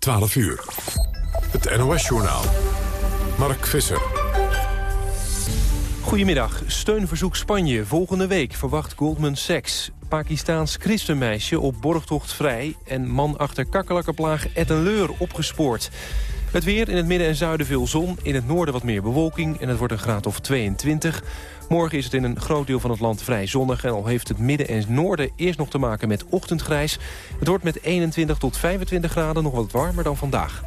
12 uur. Het NOS-journaal. Mark Visser. Goedemiddag. Steunverzoek Spanje. Volgende week verwacht Goldman Sachs. Pakistaans christenmeisje op borgtocht vrij... en man achter kakkerlakkenplaag Ettenleur opgespoord. Het weer in het midden en zuiden veel zon. In het noorden wat meer bewolking en het wordt een graad of 22. Morgen is het in een groot deel van het land vrij zonnig... en al heeft het midden en noorden eerst nog te maken met ochtendgrijs. Het wordt met 21 tot 25 graden nog wat warmer dan vandaag.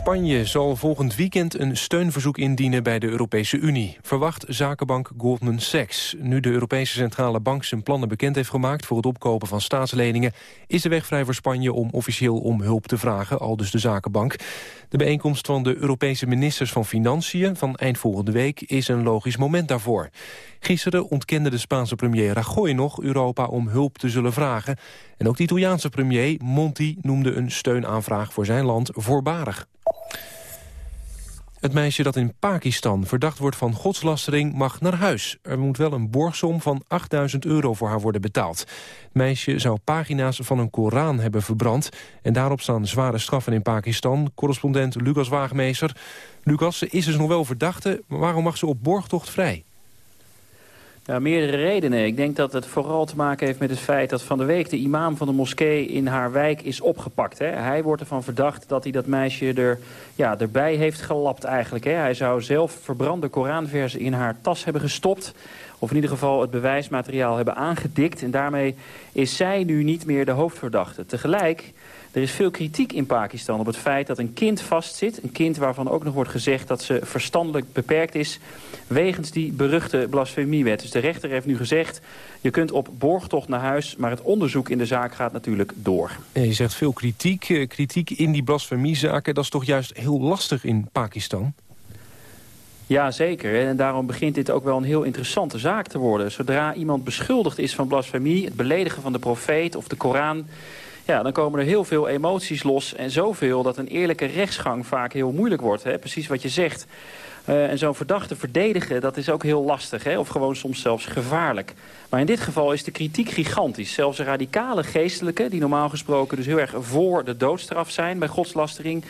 Spanje zal volgend weekend een steunverzoek indienen bij de Europese Unie. Verwacht zakenbank Goldman Sachs. Nu de Europese Centrale Bank zijn plannen bekend heeft gemaakt... voor het opkopen van staatsleningen... is de weg vrij voor Spanje om officieel om hulp te vragen, al dus de zakenbank. De bijeenkomst van de Europese ministers van Financiën... van eind volgende week is een logisch moment daarvoor. Gisteren ontkende de Spaanse premier Rajoy nog Europa om hulp te zullen vragen. En ook de Italiaanse premier Monti noemde een steunaanvraag voor zijn land voorbarig. Het meisje dat in Pakistan verdacht wordt van godslastering mag naar huis. Er moet wel een borgsom van 8000 euro voor haar worden betaald. Het meisje zou pagina's van een Koran hebben verbrand... en daarop staan zware straffen in Pakistan. Correspondent Lucas Waagmeester. Lucas, ze is dus nog wel verdachte, maar waarom mag ze op borgtocht vrij? Meerdere redenen. Ik denk dat het vooral te maken heeft met het feit dat van de week de imam van de moskee in haar wijk is opgepakt. Hè. Hij wordt ervan verdacht dat hij dat meisje er, ja, erbij heeft gelapt eigenlijk. Hè. Hij zou zelf verbrande Koranversen in haar tas hebben gestopt. Of in ieder geval het bewijsmateriaal hebben aangedikt. En daarmee is zij nu niet meer de hoofdverdachte. Tegelijk er is veel kritiek in Pakistan op het feit dat een kind vastzit. Een kind waarvan ook nog wordt gezegd dat ze verstandelijk beperkt is... wegens die beruchte blasfemiewet. Dus de rechter heeft nu gezegd... je kunt op borgtocht naar huis, maar het onderzoek in de zaak gaat natuurlijk door. je zegt veel kritiek. Eh, kritiek in die blasfemiezaken, dat is toch juist heel lastig in Pakistan? Ja, zeker. En daarom begint dit ook wel een heel interessante zaak te worden. Zodra iemand beschuldigd is van blasfemie, het beledigen van de profeet of de Koran ja, dan komen er heel veel emoties los. En zoveel dat een eerlijke rechtsgang vaak heel moeilijk wordt. Hè? Precies wat je zegt. Uh, en zo'n verdachte verdedigen, dat is ook heel lastig. Hè? Of gewoon soms zelfs gevaarlijk. Maar in dit geval is de kritiek gigantisch. Zelfs radicale geestelijken, die normaal gesproken dus heel erg voor de doodstraf zijn bij godslastering...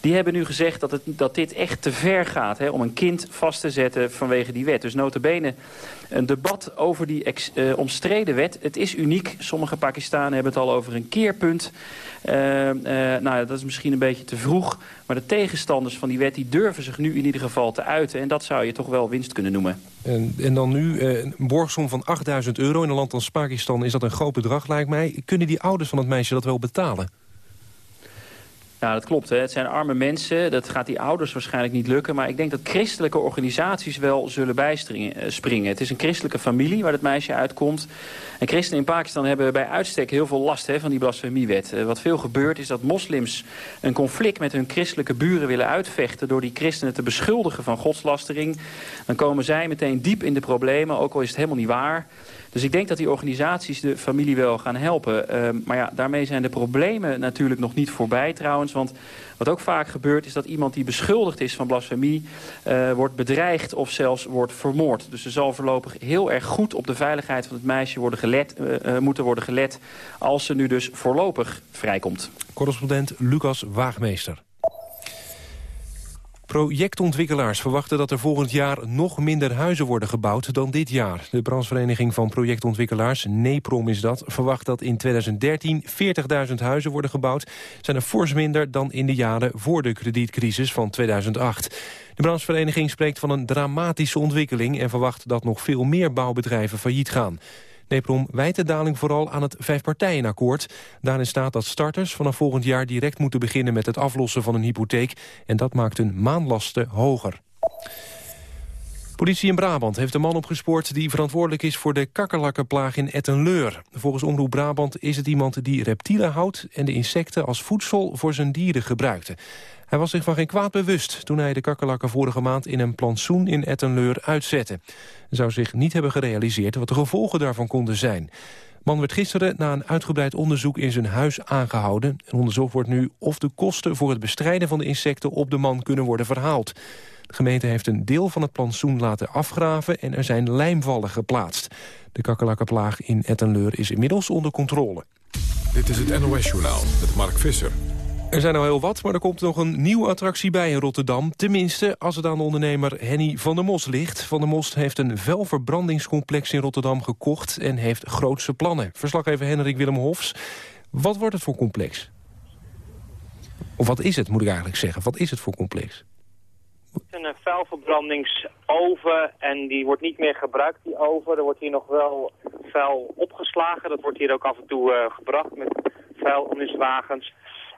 die hebben nu gezegd dat, het, dat dit echt te ver gaat hè, om een kind vast te zetten vanwege die wet. Dus notabene een debat over die uh, omstreden wet. Het is uniek. Sommige Pakistanen hebben het al over een keerpunt. Uh, nou, dat is misschien een beetje te vroeg. Maar de tegenstanders van die wet die durven zich nu in ieder geval te uiten. En dat zou je toch wel winst kunnen noemen. En, en dan nu een borgsom van 8000 euro. In een land als Pakistan is dat een groot bedrag, lijkt mij. Kunnen die ouders van het meisje dat wel betalen? Ja, dat klopt. Hè. Het zijn arme mensen. Dat gaat die ouders waarschijnlijk niet lukken. Maar ik denk dat christelijke organisaties wel zullen bijspringen. Eh, het is een christelijke familie waar het meisje uitkomt. En christenen in Pakistan hebben bij uitstek heel veel last hè, van die blasfemiewet. Uh, wat veel gebeurt is dat moslims een conflict met hun christelijke buren willen uitvechten... door die christenen te beschuldigen van godslastering. Dan komen zij meteen diep in de problemen, ook al is het helemaal niet waar... Dus ik denk dat die organisaties de familie wel gaan helpen. Uh, maar ja, daarmee zijn de problemen natuurlijk nog niet voorbij trouwens. Want wat ook vaak gebeurt is dat iemand die beschuldigd is van blasfemie... Uh, wordt bedreigd of zelfs wordt vermoord. Dus er zal voorlopig heel erg goed op de veiligheid van het meisje worden gelet, uh, moeten worden gelet... als ze nu dus voorlopig vrijkomt. Correspondent Lucas Waagmeester. Projectontwikkelaars verwachten dat er volgend jaar nog minder huizen worden gebouwd dan dit jaar. De branchevereniging van projectontwikkelaars, NEPROM is dat, verwacht dat in 2013 40.000 huizen worden gebouwd. zijn er fors minder dan in de jaren voor de kredietcrisis van 2008. De branchevereniging spreekt van een dramatische ontwikkeling en verwacht dat nog veel meer bouwbedrijven failliet gaan. Neprom wijt de daling vooral aan het vijfpartijenakkoord. Daarin staat dat starters vanaf volgend jaar direct moeten beginnen met het aflossen van een hypotheek. En dat maakt hun maanlasten hoger. Politie in Brabant heeft een man opgespoord die verantwoordelijk is voor de kakkerlakkenplaag in Ettenleur. Volgens Omroep Brabant is het iemand die reptielen houdt en de insecten als voedsel voor zijn dieren gebruikte. Hij was zich van geen kwaad bewust toen hij de kakkerlakken vorige maand in een plantsoen in Ettenleur uitzette. Hij zou zich niet hebben gerealiseerd wat de gevolgen daarvan konden zijn. Man werd gisteren na een uitgebreid onderzoek in zijn huis aangehouden. En onderzocht wordt nu of de kosten voor het bestrijden van de insecten op de man kunnen worden verhaald. De gemeente heeft een deel van het plantsoen laten afgraven en er zijn lijmvallen geplaatst. De kakkerlakkenplaag in Ettenleur is inmiddels onder controle. Dit is het NOS-journaal met Mark Visser. Er zijn al heel wat, maar er komt nog een nieuwe attractie bij in Rotterdam. Tenminste, als het aan de ondernemer Henny van der Mos ligt. Van der Mos heeft een vuilverbrandingscomplex in Rotterdam gekocht... en heeft grootse plannen. Verslaggever Henrik Willem Hofs. Wat wordt het voor complex? Of wat is het, moet ik eigenlijk zeggen. Wat is het voor complex? Het is een vuilverbrandingsoven en die wordt niet meer gebruikt, die oven. Er wordt hier nog wel vuil opgeslagen. Dat wordt hier ook af en toe uh, gebracht met vuilniswagens.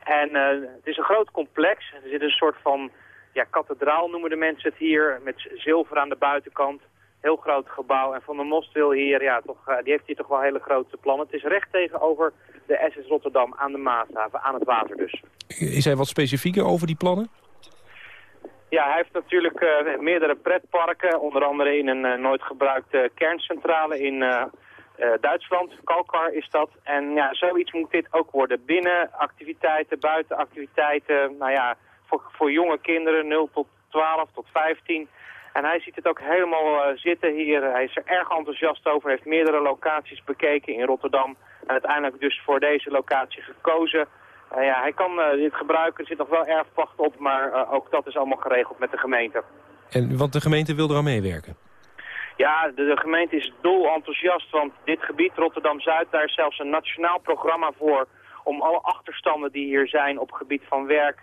En uh, het is een groot complex. Er zit een soort van ja, kathedraal noemen de mensen het hier, met zilver aan de buitenkant. Heel groot gebouw. En Van der Most wil hier, ja, toch, uh, die heeft hier toch wel hele grote plannen. Het is recht tegenover de SS Rotterdam aan de Maashaven, aan het water dus. Is hij wat specifieker over die plannen? Ja, hij heeft natuurlijk uh, meerdere pretparken, onder andere in een nooit gebruikte kerncentrale in uh, Duitsland. Kalkar is dat. En ja, zoiets moet dit ook worden. Binnenactiviteiten, buitenactiviteiten, nou ja, voor, voor jonge kinderen 0 tot 12 tot 15. En hij ziet het ook helemaal zitten hier. Hij is er erg enthousiast over, heeft meerdere locaties bekeken in Rotterdam. En uiteindelijk dus voor deze locatie gekozen. Uh, ja, hij kan dit gebruiken, er zit nog wel erfpacht op, maar ook dat is allemaal geregeld met de gemeente. En want de gemeente wil eraan meewerken? Ja, de, gemeente is dol enthousiast, want dit gebied, Rotterdam-Zuid, daar is zelfs een nationaal programma voor om alle achterstanden die hier zijn op gebied van werk,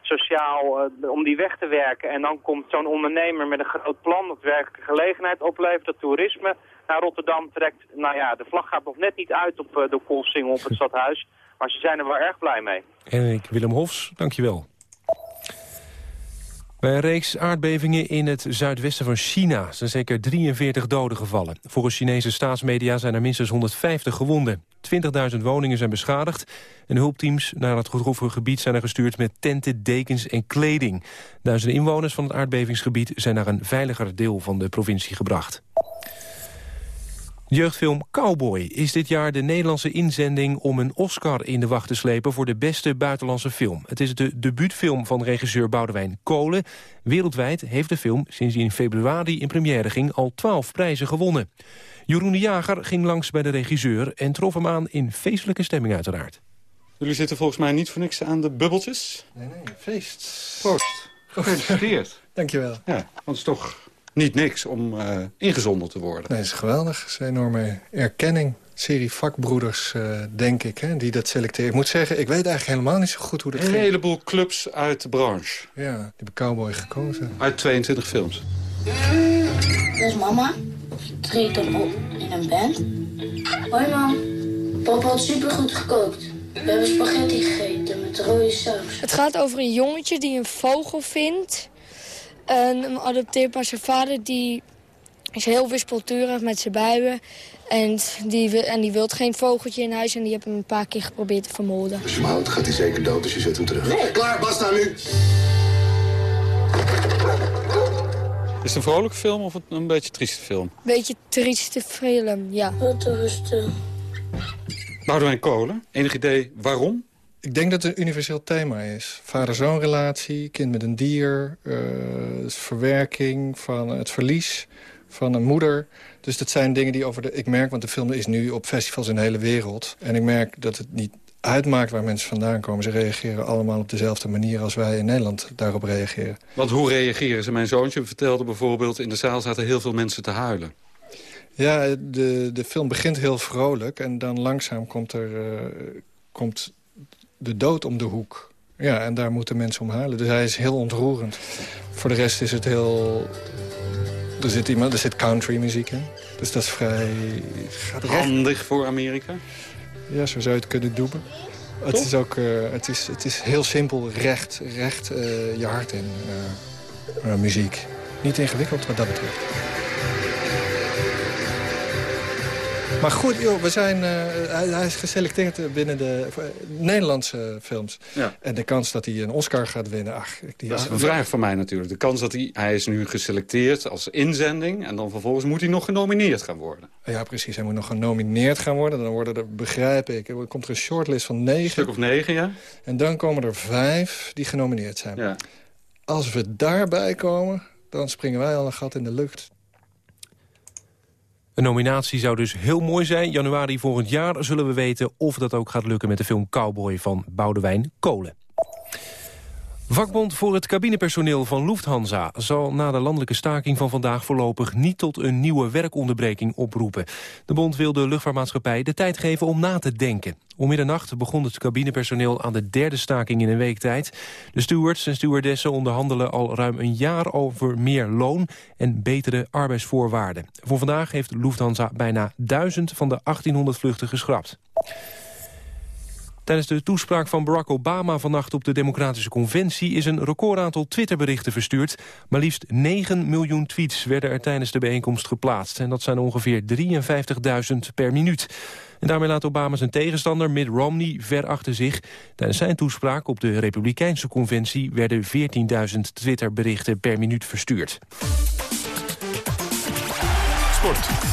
sociaal, om die weg te werken. En dan komt zo'n ondernemer met een groot plan dat werkelijke gelegenheid oplevert, dat toerisme naar Rotterdam trekt. Nou ja, de vlag gaat nog net niet uit op de Koolsingel op het stadhuis. Maar ze zijn er wel erg blij mee. Henrik Willem Hofs, dankjewel. Bij een reeks aardbevingen in het zuidwesten van China zijn zeker 43 doden gevallen. Volgens Chinese staatsmedia zijn er minstens 150 gewonden. 20.000 woningen zijn beschadigd en hulpteams naar het getroffen gebied zijn er gestuurd met tenten, dekens en kleding. Duizenden inwoners van het aardbevingsgebied zijn naar een veiliger deel van de provincie gebracht. Jeugdfilm Cowboy is dit jaar de Nederlandse inzending om een Oscar in de wacht te slepen voor de beste buitenlandse film. Het is de debuutfilm van regisseur Boudewijn Kolen. Wereldwijd heeft de film sinds hij in februari in première ging al twaalf prijzen gewonnen. Jeroen de Jager ging langs bij de regisseur en trof hem aan in feestelijke stemming uiteraard. Jullie zitten volgens mij niet voor niks aan de bubbeltjes? Nee, nee, feest. Proost. Gefeliciteerd. Dankjewel. Ja, want het is toch niet niks om uh, ingezonden te worden. Nee, dat is geweldig. Het is een enorme erkenning. Serie vakbroeders, uh, denk ik, hè, die dat selecteren. Ik moet zeggen, ik weet eigenlijk helemaal niet zo goed hoe dat Een ging. heleboel clubs uit de branche. Ja, die hebben Cowboy gekozen. Uit 22 films. Dat is mama. Treedt dan op in een band. Hoi mam. Papa had supergoed gekookt. We hebben spaghetti gegeten met rode saus. Het gaat over een jongetje die een vogel vindt... En hem adopteert maar zijn vader, die is heel wispelturig met zijn buien. En die, en die wil geen vogeltje in huis en die heeft hem een paar keer geprobeerd te vermoorden. Als je hem houdt, gaat hij zeker dood als je zet hem terug. Nee, klaar, basta nu! Is het een vrolijke film of een beetje trieste film? Beetje trieste film, ja. Wat rustig. Boudewijn Kolen, enig idee waarom? Ik denk dat het een universeel thema is. Vader-zoon relatie, kind met een dier... Uh, verwerking van het verlies van een moeder. Dus dat zijn dingen die over de... Ik merk, want de film is nu op festivals in de hele wereld. En ik merk dat het niet uitmaakt waar mensen vandaan komen. Ze reageren allemaal op dezelfde manier als wij in Nederland daarop reageren. Want hoe reageren ze? Mijn zoontje vertelde bijvoorbeeld... in de zaal zaten heel veel mensen te huilen. Ja, de, de film begint heel vrolijk. En dan langzaam komt er... Uh, komt de dood om de hoek. Ja, en daar moeten mensen om huilen. Dus hij is heel ontroerend. Voor de rest is het heel... Er zit, iemand, er zit country muziek in. Dus dat is vrij... Gaat Handig voor Amerika? Ja, zo zou je het kunnen doen. Het is ook uh, het is, het is heel simpel recht, recht uh, je hart in uh, muziek. Niet ingewikkeld wat dat betreft. Maar goed, joh, we zijn, uh, hij, hij, is geselecteerd binnen de uh, Nederlandse films. Ja. En de kans dat hij een Oscar gaat winnen... Ach, die, dat is een vraag van mij natuurlijk. De kans dat hij... Hij is nu geselecteerd als inzending... en dan vervolgens moet hij nog genomineerd gaan worden. Ja, precies. Hij moet nog genomineerd gaan worden. Dan worden er, begrijp ik, er komt er een shortlist van negen. Een stuk of negen, ja. En dan komen er vijf die genomineerd zijn. Ja. Als we daarbij komen, dan springen wij al een gat in de lucht. Een nominatie zou dus heel mooi zijn. Januari volgend jaar zullen we weten of dat ook gaat lukken... met de film Cowboy van Boudewijn Kolen. Vakbond voor het cabinepersoneel van Lufthansa zal na de landelijke staking van vandaag voorlopig niet tot een nieuwe werkonderbreking oproepen. De bond wil de luchtvaartmaatschappij de tijd geven om na te denken. Om middernacht begon het cabinepersoneel aan de derde staking in een week tijd. De stewards en stewardessen onderhandelen al ruim een jaar over meer loon en betere arbeidsvoorwaarden. Voor vandaag heeft Lufthansa bijna duizend van de 1800 vluchten geschrapt. Tijdens de toespraak van Barack Obama vannacht op de Democratische Conventie... is een recordaantal Twitterberichten verstuurd. Maar liefst 9 miljoen tweets werden er tijdens de bijeenkomst geplaatst. En dat zijn ongeveer 53.000 per minuut. En daarmee laat Obama zijn tegenstander Mitt Romney ver achter zich. Tijdens zijn toespraak op de Republikeinse Conventie... werden 14.000 Twitterberichten per minuut verstuurd. Sport.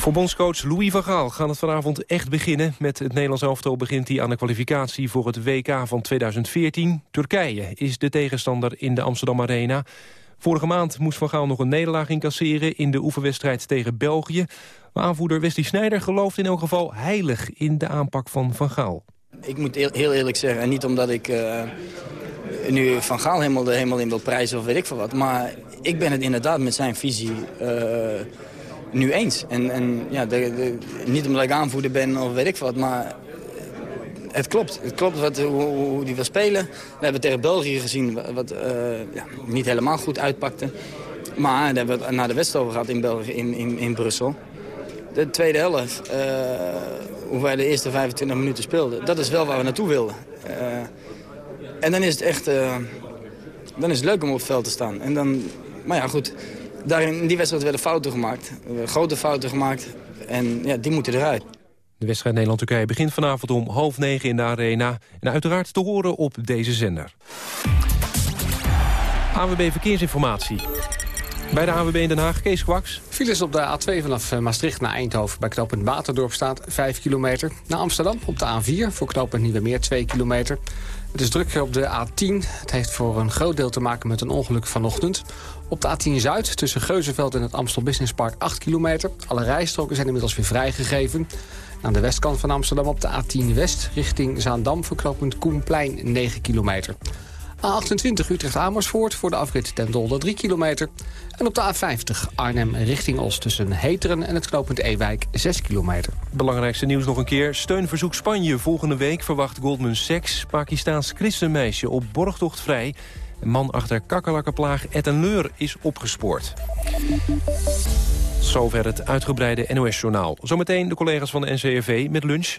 Voor bondscoach Louis van Gaal gaat het vanavond echt beginnen. Met het Nederlands elftal begint hij aan de kwalificatie voor het WK van 2014. Turkije is de tegenstander in de Amsterdam Arena. Vorige maand moest Van Gaal nog een nederlaag incasseren... in de oefenwedstrijd tegen België. Maar aanvoerder Wesley Sneijder gelooft in elk geval heilig... in de aanpak van Van Gaal. Ik moet heel eerlijk zeggen, en niet omdat ik uh, nu Van Gaal helemaal, helemaal in wil prijzen of weet ik veel wat... maar ik ben het inderdaad met zijn visie... Uh, nu eens. En, en ja, de, niet omdat ik aanvoerder ben of weet ik wat, maar het klopt. Het klopt wat, hoe, die wil spelen. We hebben tegen België gezien wat uh, ja, niet helemaal goed uitpakte. Maar daar hebben we na de wedstrijd over gehad in, België, in, in, in Brussel. De tweede helft, uh, hoe wij de eerste 25 minuten speelden, dat is wel waar we naartoe wilden. En dan is het echt dan is het leuk om op het veld te staan. En dan, maar ja, goed, daarin, in die wedstrijd werden fouten gemaakt. Grote fouten gemaakt. En ja, die moeten eruit. De wedstrijd Nederland-Turkije begint vanavond om half negen in de Arena. En uiteraard te horen op deze zender. AWB Verkeersinformatie. Bij de AWB in Den Haag, Kees Kwaks. Files op de A2 vanaf Maastricht naar Eindhoven bij knooppunt Waterdorp staat 5 kilometer. Naar Amsterdam op de A4 voor knooppunt Nieuwemeer 2 kilometer. Het is druk op de A10. Het heeft voor een groot deel te maken met een ongeluk vanochtend. Op de A10 Zuid tussen Geuzenveld en het Amstel Business Park 8 kilometer. Alle rijstroken zijn inmiddels weer vrijgegeven. Aan de westkant van Amsterdam op de A10 West richting Zaandam... verknopend Koenplein 9 kilometer. A28 Utrecht-Amersfoort voor de afrit ten Dolder 3 kilometer. En op de A50 Arnhem richting Os tussen Heteren en het knooppunt Ewijk 6 kilometer. Belangrijkste nieuws nog een keer. Steunverzoek Spanje. Volgende week verwacht Goldman Sachs Pakistaans christenmeisje op borgtocht vrij. Een man achter kakkerlakkenplaag Leur is opgespoord. Zover het uitgebreide NOS-journaal. Zometeen de collega's van de NCRV met lunch.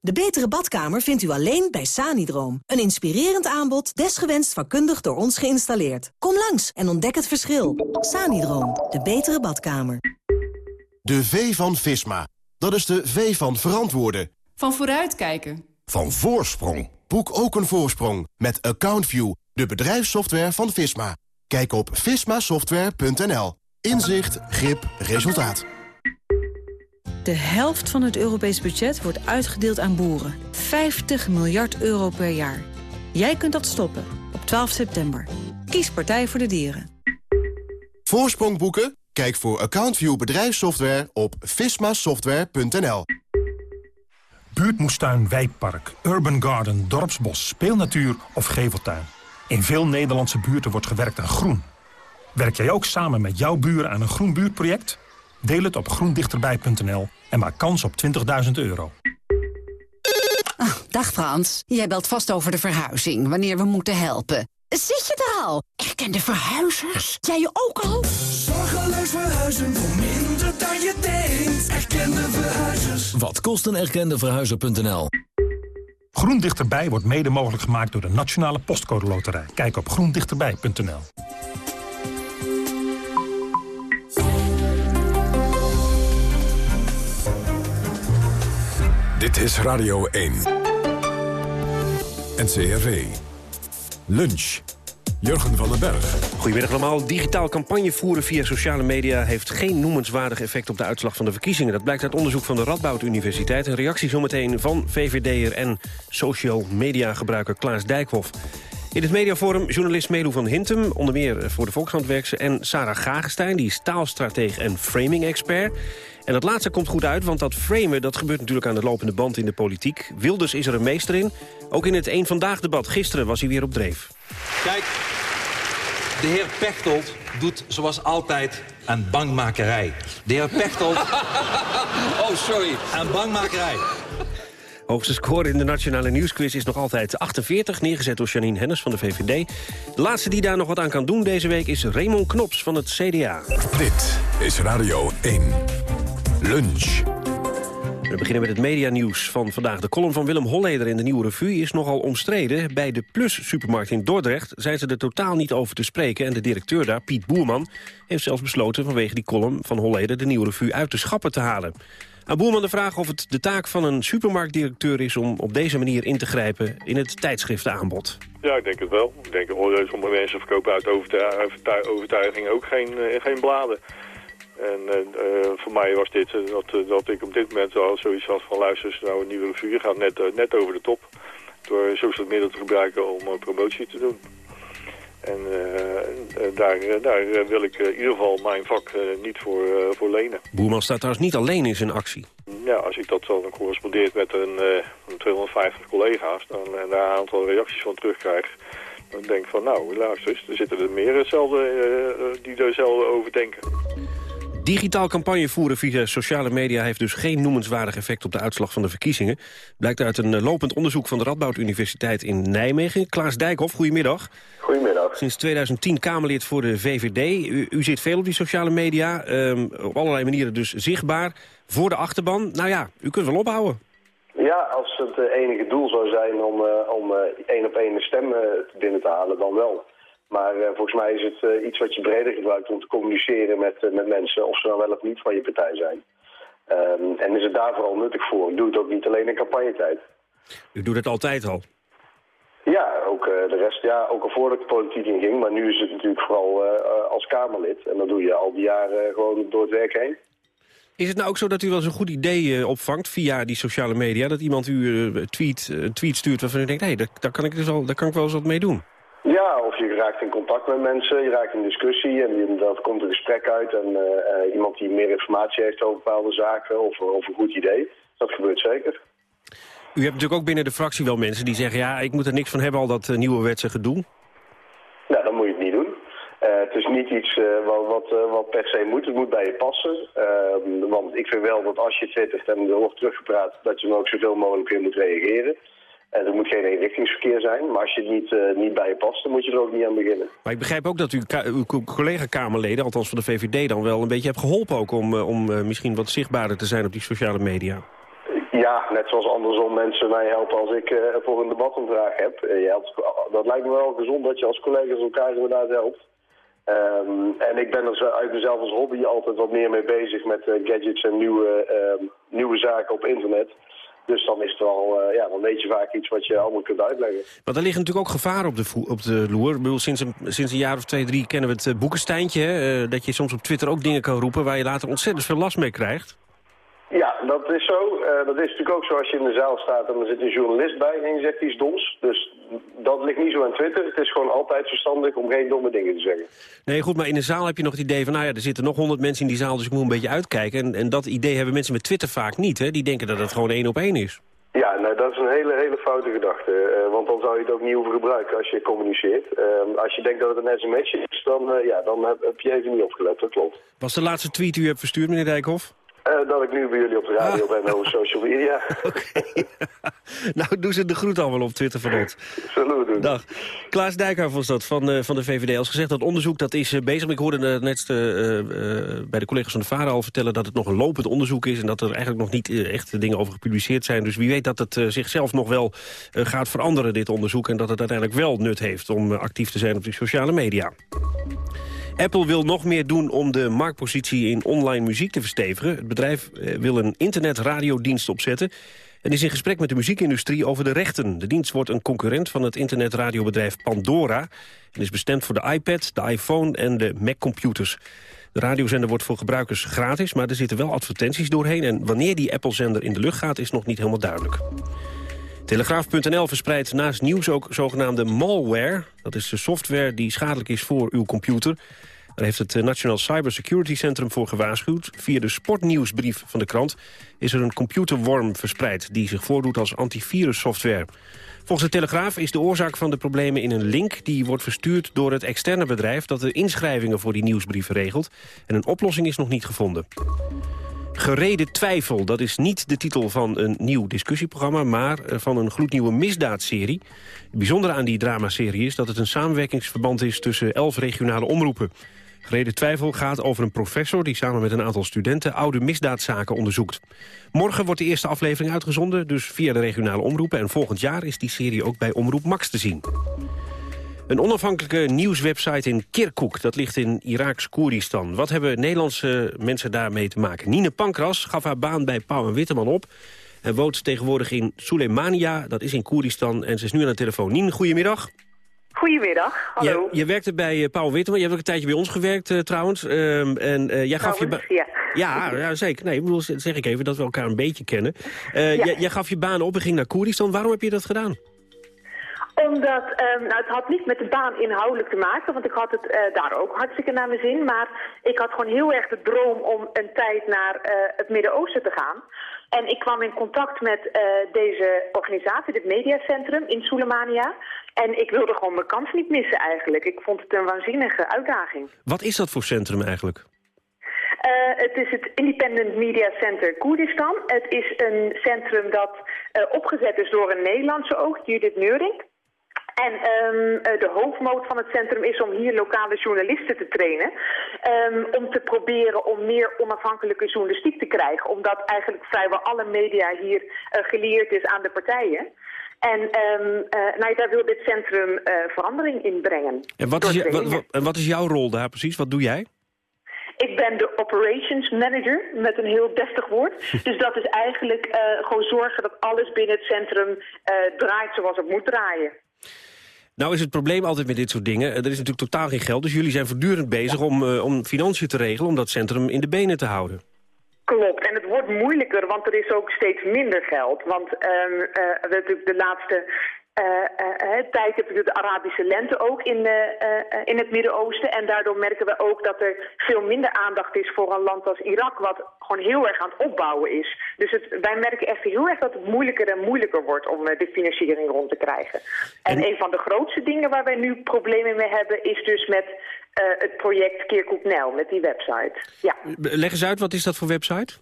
De betere badkamer vindt u alleen bij Sanidroom. Een inspirerend aanbod, desgewenst vakkundig door ons geïnstalleerd. Kom langs en ontdek het verschil. Sanidroom, de betere badkamer. De V van Visma. Dat is de V van verantwoorden. Van vooruitkijken. Van voorsprong. Boek ook een voorsprong met AccountView, de bedrijfssoftware van Visma. Kijk op vismasoftware.nl. Inzicht, grip, resultaat. De helft van het Europees budget wordt uitgedeeld aan boeren. 50 miljard euro per jaar. Jij kunt dat stoppen op 12 september. Kies Partij voor de Dieren. Voorsprong boeken? Kijk voor AccountView bedrijfssoftware op vismasoftware.nl. Buurtmoestuin, wijkpark, urban garden, dorpsbos, speelnatuur of geveltuin. In veel Nederlandse buurten wordt gewerkt aan groen. Werk jij ook samen met jouw buren aan een groen buurtproject? Deel het op groendichterbij.nl en maak kans op 20.000 euro. Ah, dag Frans, jij belt vast over de verhuizing, wanneer we moeten helpen. Zit je er al? Erkende verhuizers? Jij je ook al? Zorgeloos verhuizen voor minder dan je denkt. Erkende verhuizers. Wat kost een erkende verhuizer.nl? Groen Dichterbij wordt mede mogelijk gemaakt door de Nationale Postcode Loterij. Kijk op groendichterbij.nl. Dit is Radio 1. NCRV. Lunch. Jurgen van den Berg. Goedemiddag allemaal. Digitaal campagne voeren via sociale media... heeft geen noemenswaardig effect op de uitslag van de verkiezingen. Dat blijkt uit onderzoek van de Radboud Universiteit. Een reactie zometeen van VVD'er en social media gebruiker Klaas Dijkhoff. In het mediaforum journalist Melu van Hintem, onder meer voor de Volkskrant werkse... en Sarah Gagestein, die is taalstratege en framing-expert. En dat laatste komt goed uit, want dat framen dat gebeurt natuurlijk aan de lopende band in de politiek. Wilders is er een meester in. Ook in het Eén Vandaag-debat gisteren was hij weer op dreef. Kijk, de heer Pechtold doet zoals altijd aan bangmakerij. De heer Pechtold... oh, sorry, aan bangmakerij. Hoogste score in de Nationale Nieuwsquiz is nog altijd 48, neergezet door Janine Hennis van de VVD. De laatste die daar nog wat aan kan doen deze week is Raymond Knops van het CDA. Dit is Radio 1. Lunch. We beginnen met het medianieuws van vandaag. De column van Willem Holleder in de Nieuwe Revue is nogal omstreden. Bij de Plus-supermarkt in Dordrecht zijn ze er totaal niet over te spreken... en de directeur daar, Piet Boerman, heeft zelfs besloten... vanwege die column van Holleder de Nieuwe Revue uit de schappen te halen. Aan Boerman de vraag of het de taak van een supermarktdirecteur is... om op deze manier in te grijpen in het tijdschriftenaanbod. Ja, ik denk het wel. Ik denk, oh, sommige mensen verkopen uit overtuiging ook geen, uh, geen bladen. En uh, voor mij was dit, uh, dat, dat ik op dit moment al zoiets had van luister, nou een nieuwe revue gaat net, net over de top. Door social media te gebruiken om promotie te doen. En daar, daar wil ik in ieder geval mijn vak niet voor, voor lenen. Boerman staat trouwens niet alleen in zijn actie. Ja, als ik dat dan correspondeert met een, een 250 collega's dan, en daar een aantal reacties van terugkrijg... dan denk ik van nou, luister, er zitten er meer hetzelfde, die er hetzelfde over denken. Digitaal campagne voeren via sociale media heeft dus geen noemenswaardig effect op de uitslag van de verkiezingen. Blijkt uit een lopend onderzoek van de Radboud Universiteit in Nijmegen. Klaas Dijkhoff, goedemiddag. Goedemiddag. Sinds 2010 Kamerlid voor de VVD. U, u zit veel op die sociale media, um, op allerlei manieren dus zichtbaar. Voor de achterban, nou ja, u kunt wel ophouden. Ja, als het enige doel zou zijn om, uh, om uh, één op één stem uh, binnen te halen, dan wel. Maar uh, volgens mij is het uh, iets wat je breder gebruikt om te communiceren met, uh, met mensen, of ze nou wel of niet van je partij zijn. Um, en is het daar vooral nuttig voor. Ik doe het ook niet alleen in campagnetijd. U doet het altijd al? Ja, ook de rest, ja, ook al voordat ik de politiek in ging. Maar nu is het natuurlijk vooral als Kamerlid. En dat doe je al die jaren gewoon door het werk heen. Is het nou ook zo dat u wel eens een goed idee opvangt via die sociale media? Dat iemand u een tweet, tweet stuurt waarvan u denkt, hé, hey, daar, daar, kan ik dus al, daar kan ik wel eens wat mee doen? Ja, of je raakt in contact met mensen, je raakt in discussie en dat komt een gesprek uit. En uh, uh, iemand die meer informatie heeft over bepaalde zaken of over een goed idee, dat gebeurt zeker. U hebt natuurlijk ook binnen de fractie wel mensen die zeggen... ja, ik moet er niks van hebben, al dat uh, nieuwe wetse gedoe. Nou, dan moet je het niet doen. het is niet iets wat, wat, wat, per se moet, het moet bij je passen. Ehm, want ik vind wel dat als je twittert en er wordt teruggepraat... dat je dan ook zoveel mogelijk weer moet reageren. En er moet geen eenrichtingsverkeer zijn. Maar als je het niet, uh, niet bij je past, dan moet je er ook niet aan beginnen. Maar ik begrijp ook dat u uw collega-Kamerleden, althans van de VVD... dan wel een beetje hebt geholpen ook om, uh, om misschien wat zichtbaarder te zijn op die sociale media. Ja, net zoals andersom mensen mij helpen als ik voor een debat een vraag heb. je helpt, dat lijkt me wel gezond dat je als collega's elkaar inderdaad helpt. Um, en ik ben er uit mezelf als hobby altijd wat meer mee bezig met gadgets en nieuwe, nieuwe zaken op internet... Dus dan is het wel, uh, ja, dan weet je vaak iets wat je allemaal kunt uitleggen. Maar er liggen natuurlijk ook gevaren op de, op de loer. Ik sinds, een, sinds een jaar of twee, drie kennen we het uh, boekensteintje. Uh, dat je soms op Twitter ook dingen kan roepen waar je later ontzettend veel last mee krijgt. Dat is zo. Uh, dat is natuurlijk ook zo als je in de zaal staat en er zit een journalist bij en je zegt iets doms. Dus dat ligt niet zo aan Twitter. Het is gewoon altijd verstandig om geen domme dingen te zeggen. Nee, goed, maar in de zaal heb je nog het idee van... nou ja, er zitten nog honderd mensen in die zaal, dus ik moet een beetje uitkijken. En, en dat idee hebben mensen met Twitter vaak niet, hè? Die denken dat het gewoon één op één is. Ja, nou, dat is een hele, hele foute gedachte. Uh, want dan zou je het ook niet hoeven gebruiken als je communiceert. Uh, als je denkt dat het een sms'je is, dan, uh, ja, dan heb, heb, je even niet opgelet. Dat klopt. Was de laatste tweet die u hebt verstuurd, meneer Dijkhoff? Uh, dat ik nu bij jullie op de radio ah. ben over social media. Okay. nou, doen ze de groet allemaal op Twitter van ons. Zullen we doen. Dag. Klaas Dijkhoff was dat van, uh, van de VVD. Als gezegd, dat onderzoek dat is uh, bezig. Ik hoorde net bij de collega's van de VARA al vertellen... dat het nog een lopend onderzoek is... en dat er eigenlijk nog niet echt dingen over gepubliceerd zijn. Dus wie weet dat het zichzelf nog wel gaat veranderen, dit onderzoek... en dat het uiteindelijk wel nut heeft om actief te zijn op die sociale media. Apple wil nog meer doen om de marktpositie in online muziek te verstevigen. Het bedrijf wil een internetradiodienst opzetten. en is in gesprek met de muziekindustrie over de rechten. De dienst wordt een concurrent van het internetradiobedrijf Pandora... en is bestemd voor de iPad, de iPhone en de Mac-computers. De radiozender wordt voor gebruikers gratis, maar er zitten wel advertenties doorheen... en wanneer die Apple-zender in de lucht gaat is nog niet helemaal duidelijk. Telegraaf.nl verspreidt naast nieuws ook zogenaamde malware. Dat is de software die schadelijk is voor uw computer. Daar heeft het eh, Nationaal Cybersecurity Centrum voor gewaarschuwd. Via de sportnieuwsbrief van de krant is er een computerworm verspreid... die zich voordoet als antivirussoftware. Volgens de Telegraaf is de oorzaak van de problemen in een link... die wordt verstuurd door het externe bedrijf... dat de inschrijvingen voor die nieuwsbrieven regelt. En een oplossing is nog niet gevonden. Gereden twijfel, dat is niet de titel van een nieuw discussieprogramma... maar eh, van een gloednieuwe misdaadserie. Het bijzondere aan die dramaserie is dat het een samenwerkingsverband is... tussen elf regionale omroepen. Gereden twijfel gaat over een professor die samen met een aantal studenten oude misdaadzaken onderzoekt. Morgen wordt de eerste aflevering uitgezonden, dus via de regionale omroepen. En volgend jaar is die serie ook bij Omroep Max te zien. Een onafhankelijke nieuwswebsite in Kirkuk, dat ligt in Iraks Koeristan. Wat hebben Nederlandse mensen daarmee te maken? Nine Pankras gaf haar baan bij Pauw en Witteman op... en woont tegenwoordig in Soleimania, dat is in Koeristan. En ze is nu aan de telefoon. Nien, goedemiddag. Goedemiddag, hallo. Je, je werkte bij uh, Paul Witteman. Je hebt ook een tijdje bij ons gewerkt uh, trouwens. Um, en uh, jij gaf je. Ja. Ja, ja, zeker. Nee, ik bedoel, zeg ik even dat we elkaar een beetje kennen. Ja. Jij gaf je baan op en ging naar Koeristan. Waarom heb je dat gedaan? Omdat, um, nou het had niet met de baan inhoudelijk te maken, want ik had het uh, daar ook hartstikke naar mijn zin. Maar ik had gewoon heel erg de droom om een tijd naar uh, het Midden-Oosten te gaan. En ik kwam in contact met uh, deze organisatie, dit mediacentrum in Soleimania. En ik wilde gewoon mijn kans niet missen eigenlijk. Ik vond het een waanzinnige uitdaging. Wat is dat voor centrum eigenlijk? Uh, het is het Independent Media Center Koerdistan. Het is een centrum dat uh, opgezet is door een Nederlandse ook, Judith Neurink. En um, de hoofdmoot van het centrum is om hier lokale journalisten te trainen. Um, om te proberen om meer onafhankelijke journalistiek te krijgen. Omdat eigenlijk vrijwel alle media hier uh, geleerd is aan de partijen. En um, uh, nou, daar wil dit centrum uh, verandering in brengen. En wat is, je, wat, wat, wat is jouw rol daar precies? Wat doe jij? Ik ben de operations manager, met een heel deftig woord. Dus dat is eigenlijk uh, gewoon zorgen dat alles binnen het centrum uh, draait zoals het moet draaien. Nou is het probleem altijd met dit soort dingen, er is natuurlijk totaal geen geld. Dus jullie zijn voortdurend bezig ja. om, uh, om financiën te regelen, om dat centrum in de benen te houden. Klopt, en het wordt moeilijker, want er is ook steeds minder geld. Want uh, we hebben de laatste uh, uh, tijd hebben we de Arabische lente ook in, uh, in het Midden-Oosten. En daardoor merken we ook dat er veel minder aandacht is voor een land als Irak... wat gewoon heel erg aan het opbouwen is. Dus het, wij merken echt heel erg dat het moeilijker en moeilijker wordt om de financiering rond te krijgen. En, en een van de grootste dingen waar wij nu problemen mee hebben... is dus met het project Kirkuk Nel, met die website. Ja. Leg eens uit, wat is dat voor website?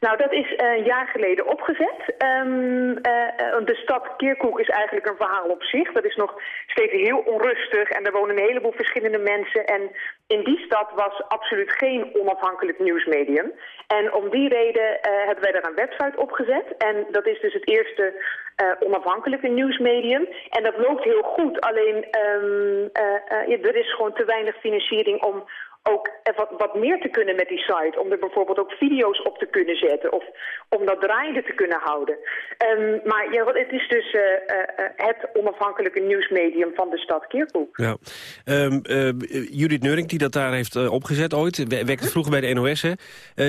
Nou, dat is een jaar geleden opgezet. Um, uh, de stad Kirkuk is eigenlijk een verhaal op zich. Dat is nog steeds heel onrustig en er wonen een heleboel verschillende mensen. En in die stad was absoluut geen onafhankelijk nieuwsmedium. En om die reden uh, hebben wij daar een website opgezet. En dat is dus het eerste uh, onafhankelijke nieuwsmedium. En dat loopt heel goed. Alleen ja, er is gewoon te weinig financiering om ook wat, wat meer te kunnen met die site. Om er bijvoorbeeld ook video's op te kunnen zetten. Of om dat draaiende te kunnen houden. Um, maar ja, het is dus uh, uh, het onafhankelijke nieuwsmedium van de stad Kirkuk. Ja. Um, uh, Judith Neurink, die dat daar heeft opgezet ooit. Werkte vroeger bij de NOS. Hè.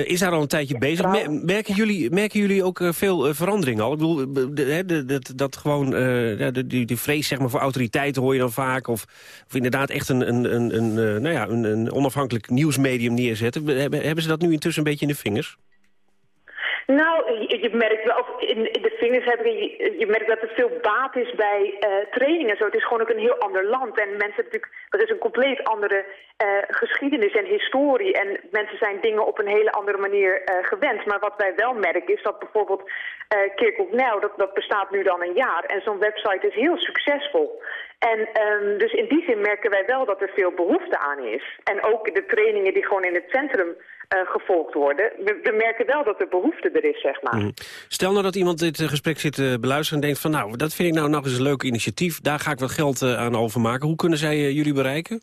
is daar al een tijdje bezig. Merken jullie, merken jullie ook veel verandering al? Ik bedoel, de, de, de, dat gewoon de, die, die vrees zeg maar, voor autoriteiten hoor je dan vaak. Of, of inderdaad echt een, een, een, een, nou ja, een, een onafhankelijk nieuwsmedium neerzetten. Hebben, ze dat nu intussen een beetje in de vingers? Nou, je, merkt wel, in, in de vingers hebben je, je merkt dat er veel baat is bij uh, trainingen. Zo. Het is gewoon ook een heel ander land. En mensen natuurlijk, dat is een compleet andere uh, geschiedenis en historie. En mensen zijn dingen op een hele andere manier uh, gewend. Maar wat wij wel merken is dat bijvoorbeeld uh, Kirkuk Now, dat, dat bestaat nu dan een jaar. En zo'n website is heel succesvol. En um, dus in die zin merken wij wel dat er veel behoefte aan is. En ook de trainingen die gewoon in het centrum gevolgd worden. We, we, merken wel dat er behoefte er is, zeg maar. Mm. Stel nou dat iemand dit gesprek zit te beluisteren en denkt van... nou, dat vind ik nou nog eens een leuk initiatief. Daar ga ik wat geld aan overmaken. Hoe kunnen zij jullie bereiken?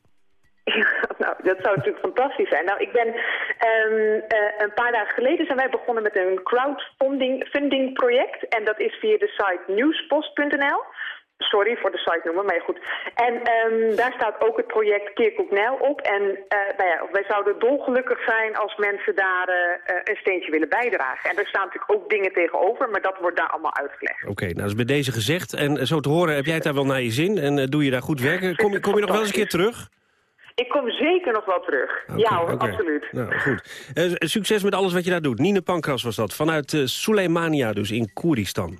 nou, Dat zou natuurlijk fantastisch zijn. Nou, ik ben ehm, eh, een paar dagen geleden zijn wij begonnen met een crowdfunding funding project. En dat is via de site nieuwspost.nl. Sorry voor de site noemen, maar goed. En ehm, daar staat ook het project Nijl op. En eh, nou ja, wij zouden dolgelukkig zijn als mensen daar eh, eh, een steentje willen bijdragen. En er staan natuurlijk ook dingen tegenover, maar dat wordt daar allemaal uitgelegd. Oké, nou is bij deze gezegd. En zo te horen heb jij het daar wel naar je zin en doe je daar goed werken. Kom, je- kom je nog wel eens een keer terug? Ik kom zeker nog wel terug. ja hoor, absoluut. Nou, goed. Succes met alles wat je daar doet. Nine Pankras was dat, vanuit Soleimania dus in Koeristan.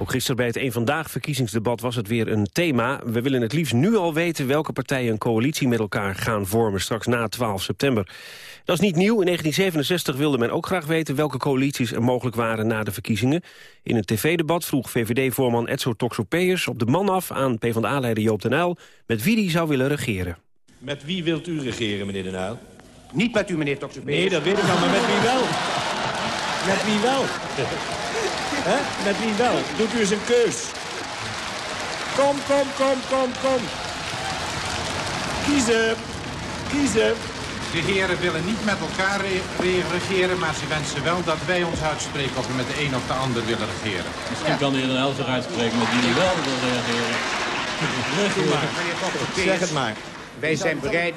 Ook gisteren bij het Eén Vandaag verkiezingsdebat was het weer een thema. We willen het liefst nu al weten welke partijen een coalitie met elkaar gaan vormen... straks na 12 september. Dat is niet nieuw. In 1967 wilde men ook graag weten welke coalities er mogelijk waren na de verkiezingen. In een tv-debat vroeg VVD-voorman Edso Toxopeus op de man af aan PvdA-leider Joop den Uyl... met wie die zou willen regeren. Met wie wilt u regeren, meneer Den Uyl? Niet met u, meneer Toxopeus. Nee, dat weet ik al, maar met wie wel? Met wie wel? Hè? Met wie wel? Doet u eens een keus. Kom, kom, kom, kom, kom. Kiezen. Kiezen. De heren willen niet met elkaar re- re- regeren, maar ze wensen wel dat wij ons uitspreken of we met de een of de ander willen regeren. Misschien kan de heer Den zich uitspreken met wie hij wel wil reageren. Zeg het maar. Wij zijn bereid,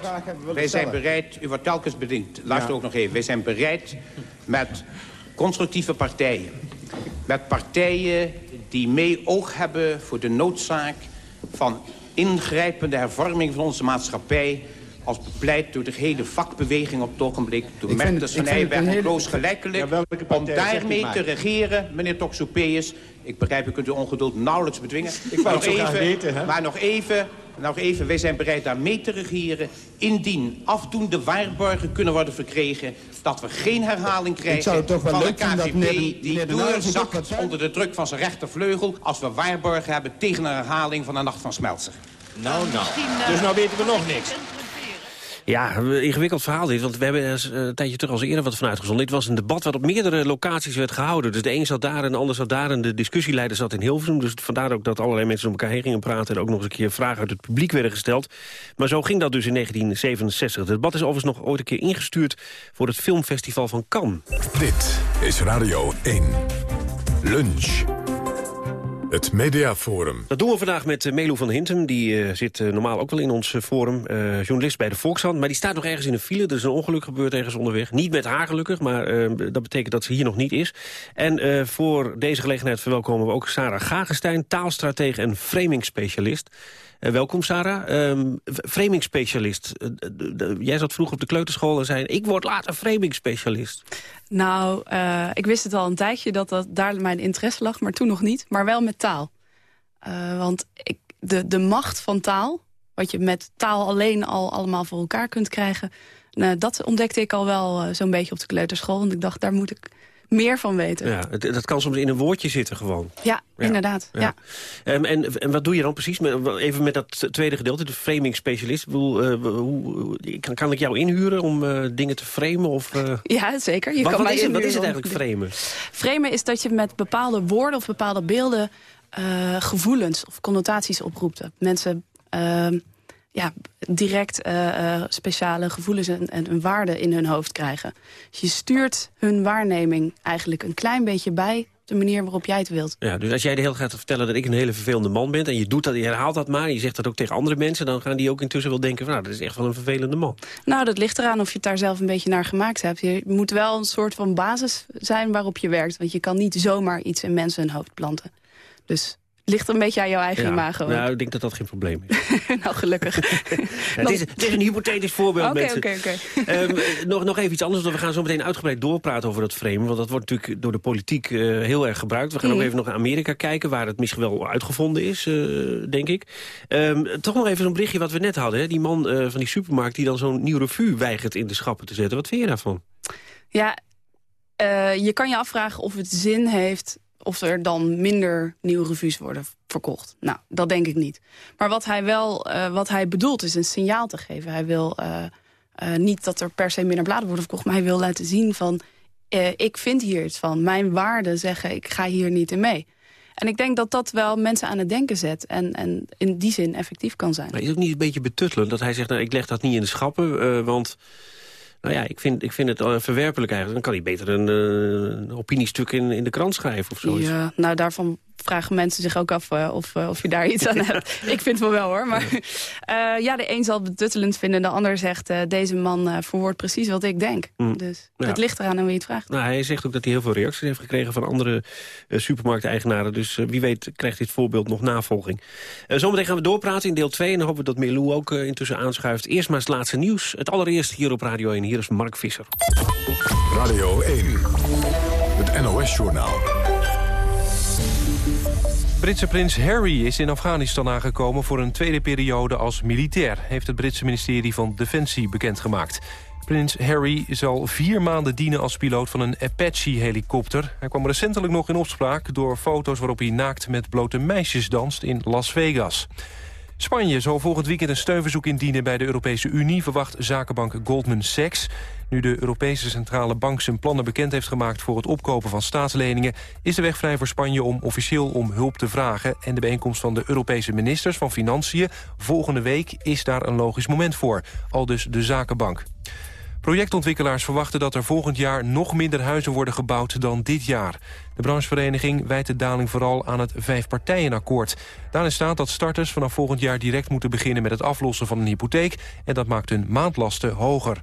wij zijn bereid, u wordt telkens bediend. Luister Ja. ook nog even. Wij zijn bereid met constructieve partijen. Met partijen die mee oog hebben voor de noodzaak van ingrijpende hervorming van onze maatschappij als bepleit door de hele vakbeweging op het ogenblik... door Mertens, Van Eyberg en Kloos gelijkelijk... Ja, om daarmee te regeren, meneer Toxopeus. Ik begrijp, u kunt uw ongeduld nauwelijks bedwingen. Ik wou nog even- weten, hè? Maar nog even, nog even, wij zijn bereid daar mee te regeren... indien afdoende waarborgen kunnen worden verkregen... dat we geen herhaling krijgen zou het toch wel van een leuk vinden dat KVP... meneer de- die de doorzakt onder de druk van zijn rechtervleugel... als we waarborgen hebben tegen een herhaling van de Nacht van Smeltzer. Nou, nou. Dus nou weten we nog niks. Ja, een ingewikkeld verhaal dit, want we hebben er eh, een tijdje terug als eerder wat van uitgezonden. Dit was een debat wat op meerdere locaties werd gehouden. Dus de een zat daar en de ander zat daar en de discussieleider zat in Hilversum. Dus vandaar ook dat allerlei mensen door elkaar heen gingen praten... en ook nog eens een keer vragen uit het publiek werden gesteld. Maar zo ging dat dus in 1967. Het debat is overigens nog ooit een keer ingestuurd voor het filmfestival van Cannes. Dit is Radio 1. Lunch. Het Mediaforum. Dat doen we vandaag met uh, Melo van Hintem. Die uh, zit uh, normaal ook wel in ons forum. Journalist bij de Volkshand. Maar die staat nog ergens in een file. Er is een ongeluk gebeurd ergens onderweg. Niet met haar gelukkig, maar dat betekent dat ze hier nog niet is. En voor deze gelegenheid verwelkomen we ook Sarah Gagestein. Taalstratege en framingsspecialist. Uh, welkom, Sarah. Um, framingsspecialist. Uh, jij zat vroeg op de kleuterschool en zei... ik word later framingsspecialist. Nou, uh, ik wist het al een tijdje dat, dat daar mijn interesse lag... maar toen nog niet, maar wel met taal. Want ik, de, de macht van taal, wat je met taal alleen al allemaal voor elkaar kunt krijgen... Dat ontdekte ik al wel zo'n beetje op de kleuterschool. Want ik dacht, daar moet ik meer van weten. Ja, het, dat kan soms in een woordje zitten gewoon. Ja, ja. inderdaad. Ja. ja. Um, en, en wat doe je dan precies? Met, even met dat tweede gedeelte, de framing specialist. Bedoel, uh, hoe, kan, kan ik jou inhuren om uh, dingen te framen? Of, uh... Ja, zeker. Je wat, kan wat, mij is het, wat is het eigenlijk framen? Framen is dat je met bepaalde woorden of bepaalde beelden... Gevoelens of connotaties oproept. Mensen ja, direct uh, speciale gevoelens en, en waarden in hun hoofd krijgen. Dus je stuurt hun waarneming eigenlijk een klein beetje bij... op de manier waarop jij het wilt. Ja, dus als jij de hele tijd gaat vertellen dat ik een hele vervelende man ben... en je doet dat, je herhaalt dat maar, en je zegt dat ook tegen andere mensen... dan gaan die ook intussen wel denken van, nou, dat is echt wel een vervelende man. Nou, dat ligt eraan of je het daar zelf een beetje naar gemaakt hebt. Je moet wel een soort van basis zijn waarop je werkt. Want je kan niet zomaar iets in mensen hun hoofd planten. Dus ligt een beetje aan jouw eigen ja, imago. Nou, ik denk dat dat geen probleem is. nou, gelukkig. ja, het, is, het, is, een hypothetisch voorbeeld, okay, mensen. Oké, okay, okay. um, nog, nog even iets anders, want we gaan zo meteen uitgebreid doorpraten over dat framen. Want dat wordt natuurlijk door de politiek uh, heel erg gebruikt. We gaan mm. ook even nog naar Amerika kijken, waar het misschien wel uitgevonden is, uh, denk ik. Um, toch nog even zo'n berichtje wat we net hadden. Hè? Die man uh, van die supermarkt die dan zo'n nieuw revue weigert in de schappen te zetten. Wat vind je daarvan? Ja, je kan je afvragen of het zin heeft of er dan minder nieuwe revues worden verkocht. Nou, dat denk ik niet. Maar wat hij wel, uh, wat hij bedoelt is een signaal te geven. Hij wil uh, eh, niet dat er per se minder bladen worden verkocht... maar hij wil laten zien van, eh, ik vind hier iets van. Mijn waarden zeggen, ik ga hier niet in mee. En ik denk dat dat wel mensen aan het denken zet... en, en in die zin effectief kan zijn. Maar is het ook niet een beetje betuttelend dat hij zegt... Nou, ik leg dat niet in de schappen, eh, want... Nou ja, ik vind, ik vind het uh, verwerpelijk eigenlijk. Dan kan hij beter een, uh, een opiniestuk in, in de krant schrijven of zoiets. Ja, nou daarvan vragen mensen zich ook af uh, of, of je daar iets aan hebt. ik vind het wel hoor. Maar ja, de een zal het betuttelend vinden. De ander zegt, deze man verwoordt precies wat ik denk. Mm. Dus ja. het ligt eraan aan wie je het vraagt. Nou, hij zegt ook dat hij heel veel reacties heeft gekregen van andere supermarkteigenaren. Dus wie weet krijgt dit voorbeeld nog navolging. zometeen gaan we doorpraten in deel 2. En dan hopen we dat Milou ook intussen aanschuift. Eerst maar het laatste nieuws. Het allereerste hier op Radio 1. Hier is Mark Visser. Radio 1. Het NOS-journaal. Britse prins Harry is in Afghanistan aangekomen voor een tweede periode als militair, heeft het Britse ministerie van Defensie bekendgemaakt. Prins Harry zal vier maanden dienen als piloot van een Apache-helikopter. Hij kwam recentelijk nog in opspraak door foto's waarop hij naakt met blote meisjes danst in Las Vegas. Spanje zal volgend weekend een steunverzoek indienen bij de Europese Unie... verwacht zakenbank Goldman Sachs. Nu de Europese Centrale Bank zijn plannen bekend heeft gemaakt... voor het opkopen van staatsleningen... is de weg vrij voor Spanje om officieel om hulp te vragen. En de bijeenkomst van de Europese ministers van Financiën... volgende week is daar een logisch moment voor. Al dus de zakenbank. Projectontwikkelaars verwachten dat er volgend jaar nog minder huizen worden gebouwd dan dit jaar. De branchevereniging wijt de daling vooral aan het vijfpartijenakkoord. Daarin staat dat starters vanaf volgend jaar direct moeten beginnen met het aflossen van een hypotheek en dat maakt hun maandlasten hoger.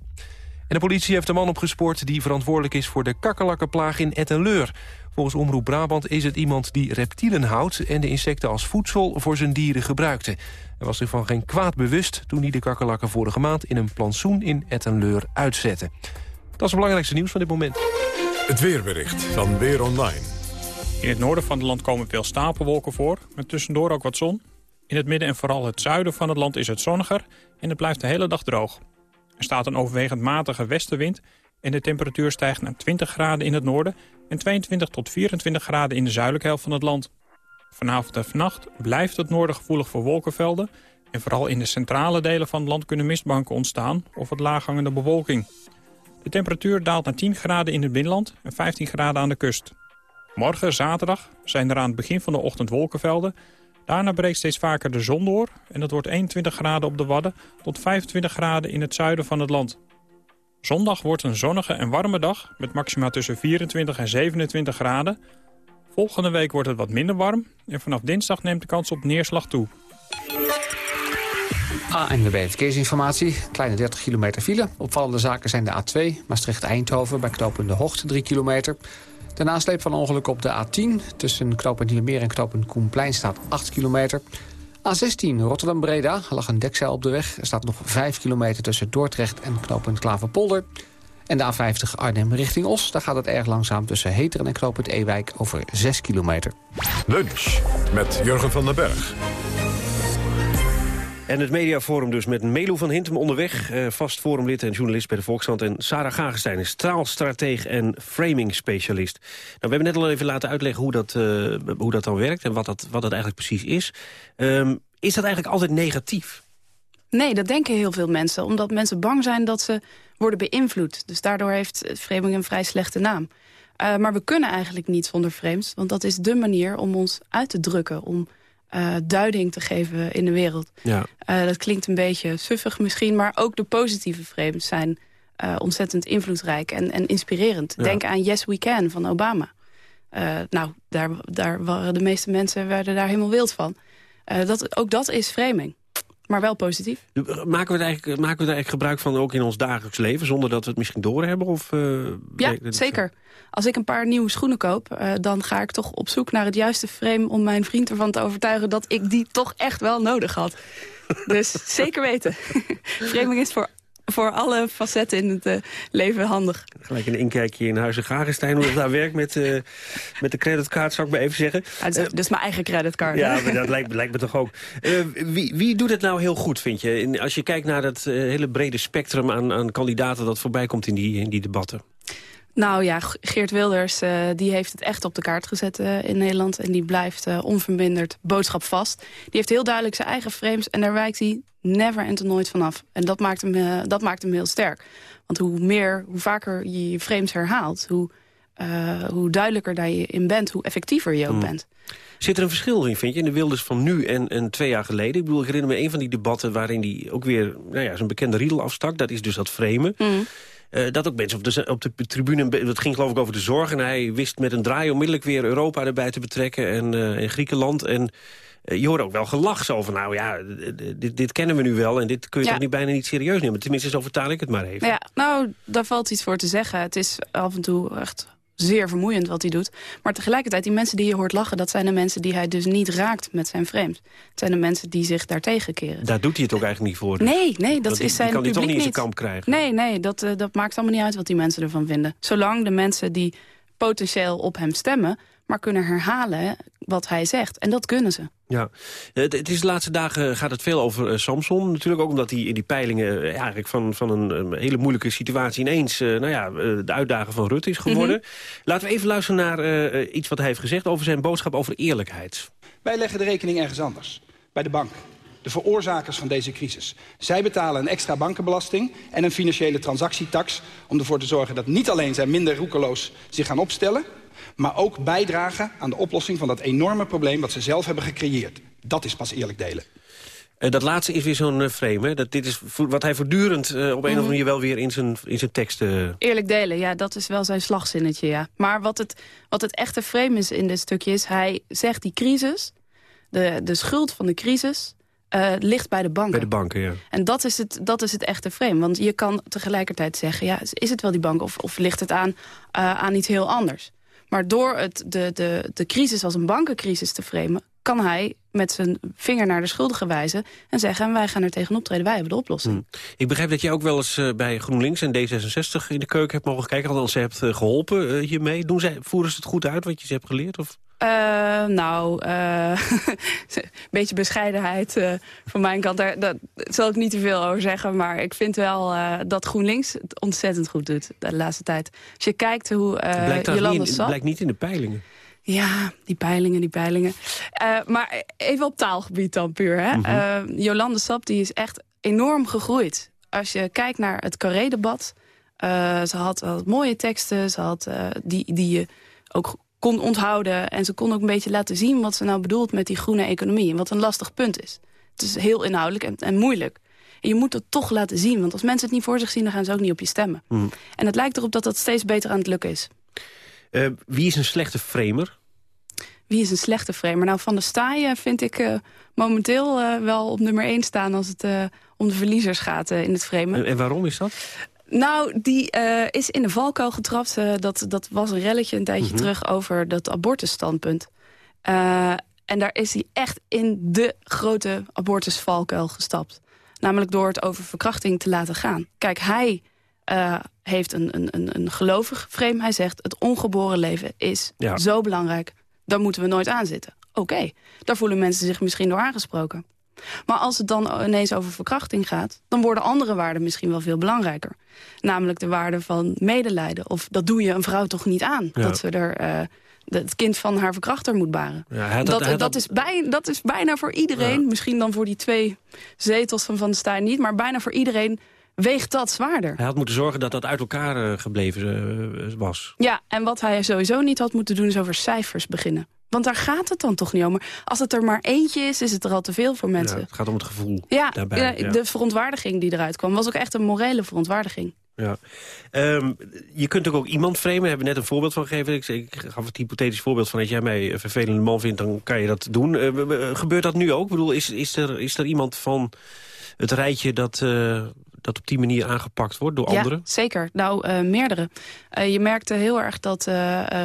En de politie heeft een man opgespoord die verantwoordelijk is voor de kakkerlakkenplaag in Ettenleur. Volgens Omroep Brabant is het iemand die reptielen houdt... en de insecten als voedsel voor zijn dieren gebruikte. Hij was zich van geen kwaad bewust toen hij de kakkerlakken vorige maand... in een plantsoen in Ettenleur uitzette. Dat is het belangrijkste nieuws van dit moment. Het weerbericht van Weer Online. In het noorden van het land komen veel stapelwolken voor... met tussendoor ook wat zon. In het midden en vooral het zuiden van het land is het zonniger... en het blijft de hele dag droog. Er staat een overwegend matige westenwind... en de temperatuur stijgt naar 20 graden in het noorden... en 22 tot 24 graden in de zuidelijke helft van het land. Vanavond en vannacht blijft het noorden gevoelig voor wolkenvelden... en vooral in de centrale delen van het land kunnen mistbanken ontstaan... of wat laaghangende bewolking. De temperatuur daalt naar 10 graden in het binnenland en 15 graden aan de kust. Morgen, zaterdag, zijn er aan het begin van de ochtend wolkenvelden... Daarna breekt steeds vaker de zon door en dat wordt 21 graden op de Wadden tot 25 graden in het zuiden van het land. Zondag wordt een zonnige en warme dag met maxima tussen 24 en 27 graden. Volgende week wordt het wat minder warm en vanaf dinsdag neemt de kans op neerslag toe. ANWB Verkeersinformatie. Kleine 30 kilometer file. Opvallende zaken zijn de A2, Maastricht-Eindhoven... bij knooppunt De Hoogte 3 kilometer. De nasleep van ongeluk op de A10 tussen knooppunt Nieuwemeer en knooppunt Koenplein staat 8 kilometer. A16 Rotterdam-Breda lag een dekzeil op de weg. Er staat nog 5 kilometer tussen Dordrecht en knooppunt Klaverpolder. En de A50 Arnhem richting Os. Daar gaat het erg langzaam tussen Heteren en knooppunt Ewijk over 6 kilometer. Lunch met Jurgen van den Berg. En het mediaforum dus met Melo van Hintem onderweg. Eh, vast forumlid en journalist bij de Volkskrant. En Sarah Gagestein is straalstrateeg en framing-specialist. Nou, we hebben net al even laten uitleggen hoe dat, uh, hoe dat dan werkt... en wat dat, wat dat eigenlijk precies is. Um, is dat eigenlijk altijd negatief? Nee, dat denken heel veel mensen. Omdat mensen bang zijn dat ze worden beïnvloed. Dus daardoor heeft framing een vrij slechte naam. Uh, maar we kunnen eigenlijk niet zonder frames. Want dat is de manier om ons uit te drukken. Om uh, duiding te geven in de wereld. Ja. Uh, dat klinkt een beetje suffig misschien, maar ook de positieve frames zijn uh, ontzettend invloedrijk en, en inspirerend. Ja. Denk aan Yes We Can van Obama. nou, daar, daar waren de meeste mensen werden daar helemaal wild van. dat, ook dat is framing maar wel positief. Maken we, eigenlijk, maken we er eigenlijk gebruik van ook in ons dagelijks leven... zonder dat we het misschien doorhebben? Of, uh, ja, zeker. Als ik een paar nieuwe schoenen koop... Uh, dan ga ik toch op zoek naar het juiste frame... om mijn vriend ervan te overtuigen dat ik die toch echt wel nodig had. Dus zeker weten. Framing is voor voor alle facetten in het uh, leven handig. Gelijk een inkijkje in Huizen Gagenstein, hoe het daar werkt met, uh, met de creditcard, zou ik maar even zeggen. Ja, dus, dus mijn eigen creditcard. Ja, maar dat lijkt, lijkt me toch ook. Wie, wie doet het nou heel goed, vind je? Als je kijkt naar dat hele brede spectrum aan, aan kandidaten dat voorbij komt in die, in die debatten. Nou ja, Geert Wilders uh, die heeft het echt op de kaart gezet uh, in Nederland. En die blijft uh, onverminderd boodschap vast. Die heeft heel duidelijk zijn eigen frames. En daar wijkt hij never en nooit vanaf. En dat maakt, hem, dat maakt hem heel sterk. Want hoe meer, hoe vaker je je frames herhaalt... hoe, hoe duidelijker daar je in bent, hoe effectiever je ook Hmm. bent. Zit er een verschil in, vind je, in de Wilders van nu en, en twee jaar geleden? Ik bedoel, ik herinner me een van die debatten... waarin hij ook weer nou ja, zijn bekende riedel afstak. Dat is dus dat framen. Hmm. Eh, dat ook mensen op de, op de tribune, dat ging geloof ik over de zorg... en hij wist met een draai onmiddellijk weer Europa erbij te betrekken... en, eh, en Griekenland. En eh, je hoorde ook wel gelach zo van... nou ja, dit, dit kennen we nu wel en dit kun je Ja. toch niet, bijna niet serieus nemen. Tenminste, zo vertaal ik het maar even. Ja, nou, daar valt iets voor te zeggen. Het is af en toe echt zeer vermoeiend wat hij doet. Maar tegelijkertijd, die mensen die je hoort lachen... dat zijn de mensen die hij dus niet raakt met zijn frames. Het zijn de mensen die zich daartegen keren. Daar doet hij het ook eigenlijk niet voor. dus. Nee, nee, dat is zijn die kan hij publiek toch niet in zijn niet. kamp krijgen. Nee, nee, dat, eh, dat maakt allemaal niet uit wat die mensen ervan vinden. Zolang de mensen die potentieel op hem stemmen... maar kunnen herhalen wat hij zegt. En dat kunnen ze. Ja, het, het is de laatste dagen gaat het veel over eh, Samson. Natuurlijk ook omdat hij in die peilingen eh, eigenlijk van, van een, een hele moeilijke situatie ineens eh, nou ja, eh, de uitdager van Rutte is geworden. Mhm. Laten we even luisteren naar eh, eh, iets wat hij heeft gezegd over zijn boodschap over eerlijkheid. Wij leggen de rekening ergens anders. Bij de bank. De veroorzakers van deze crisis. Zij betalen een extra bankenbelasting en een financiële transactietax... om ervoor te zorgen dat niet alleen zij minder roekeloos zich gaan opstellen... maar ook bijdragen aan de oplossing van dat enorme probleem... wat ze zelf hebben gecreëerd. Dat is pas eerlijk delen. Eh, dat laatste is weer zo'n eh, frame. Hè? Dat, dit is wat hij voortdurend eh, op een of andere Mhm. manier wel weer in zijn, in zijn tekst... eh, Eerlijk delen, ja, dat is wel zijn slagzinnetje, ja. Maar wat het, wat het echte frame is in dit stukje is... hij zegt die crisis, de, de schuld van de crisis... eh, ligt bij de banken. bij de banken, ja. En dat is, het, dat is het echte frame. Want je kan tegelijkertijd zeggen, ja, is het wel die bank... of, of ligt het aan, eh, aan iets heel anders? Maar door het, de, de, de crisis als een bankencrisis te framen... kan hij met zijn vinger naar de schuldigen wijzen... en zeggen, wij gaan er tegenop treden, wij hebben de oplossing. Ik begrijp dat jij ook wel eens eh, bij GroenLinks en D66 in de keuken hebt mogen kijken. Althans, ze hebt eh, geholpen eh, hiermee. Doen zij, voeren ze het goed uit wat je ze hebt geleerd? Of? Eh, nou, eh, een beetje bescheidenheid eh, van mijn kant. Daar, daar zal ik niet te veel over zeggen. Maar ik vind wel dat GroenLinks het ontzettend goed doet de laatste tijd. Als je kijkt hoe blijkt, trouwens Jolanda niet in, het blijkt niet in de peilingen. Ja, die peilingen, die peilingen. Maar even op taalgebied dan puur. Hè? Mhm. Jolande Sap die is echt enorm gegroeid. Als je kijkt naar het Carré-debat... ze had, had mooie teksten, ze had, die, die je ook kon onthouden. En ze kon ook een beetje laten zien wat ze nou bedoelt met die groene economie. En wat een lastig punt is. Het is heel inhoudelijk en, en moeilijk. En je moet het toch laten zien. Want als mensen het niet voor zich zien, dan gaan ze ook niet op je stemmen. Hm. En het lijkt erop dat dat steeds beter aan het lukken is. Eh, wie is een slechte framer? Wie is een slechte framer? Nou, Van der Staaien vind ik eh, momenteel eh, wel op nummer 1 staan... als het eh, om de verliezers gaat eh, in het framen. En, en waarom is dat? Nou, die eh, is in de valkuil getrapt. Eh, dat, dat was een relletje een tijdje Mhm. terug over dat abortusstandpunt. Eh, en daar is hij echt in de grote abortusvalkuil gestapt. Namelijk door het over verkrachting te laten gaan. Kijk, hij heeft een, een, een, een gelovig frame. Hij zegt, het ongeboren leven is Ja. zo belangrijk. Daar moeten we nooit aan zitten. Oké, daar voelen mensen zich misschien door aangesproken. Maar als het dan ineens over verkrachting gaat... dan worden andere waarden misschien wel veel belangrijker. Namelijk de waarde van medelijden. Of dat doe je een vrouw toch niet aan. Ja. Dat ze er eh, het kind van haar verkrachter moet baren. Ja, hij had dat, hij dat, is bij, dat is bijna voor iedereen. Ja. Misschien dan voor die twee zetels van Van der Staaij niet. Maar bijna voor iedereen weegt dat zwaarder. Hij had moeten zorgen dat dat uit elkaar eh, gebleven eh, was. Ja, en wat hij sowieso niet had moeten doen is over cijfers beginnen. Want daar gaat het dan toch niet om. Als het er maar eentje is, is het er al te veel voor Ja, mensen. het gaat om het gevoel Ja, daarbij. ja, ja. de verontwaardiging die eruit kwam... was ook echt een morele verontwaardiging. Ja. Ehm, je kunt ook, ook iemand framen, daar hebben we net een voorbeeld van gegeven. Ik, ik gaf het hypothetisch voorbeeld van... als jij mij een vervelende man vindt, dan kan je dat doen. Eh, we- we- gebeurt dat nu ook? Ik bedoel, is, is, er, is er iemand van het rijtje dat, eh, dat op die manier aangepakt wordt door anderen? Ja, zeker. Nou, eh, meerdere. Je merkte heel erg dat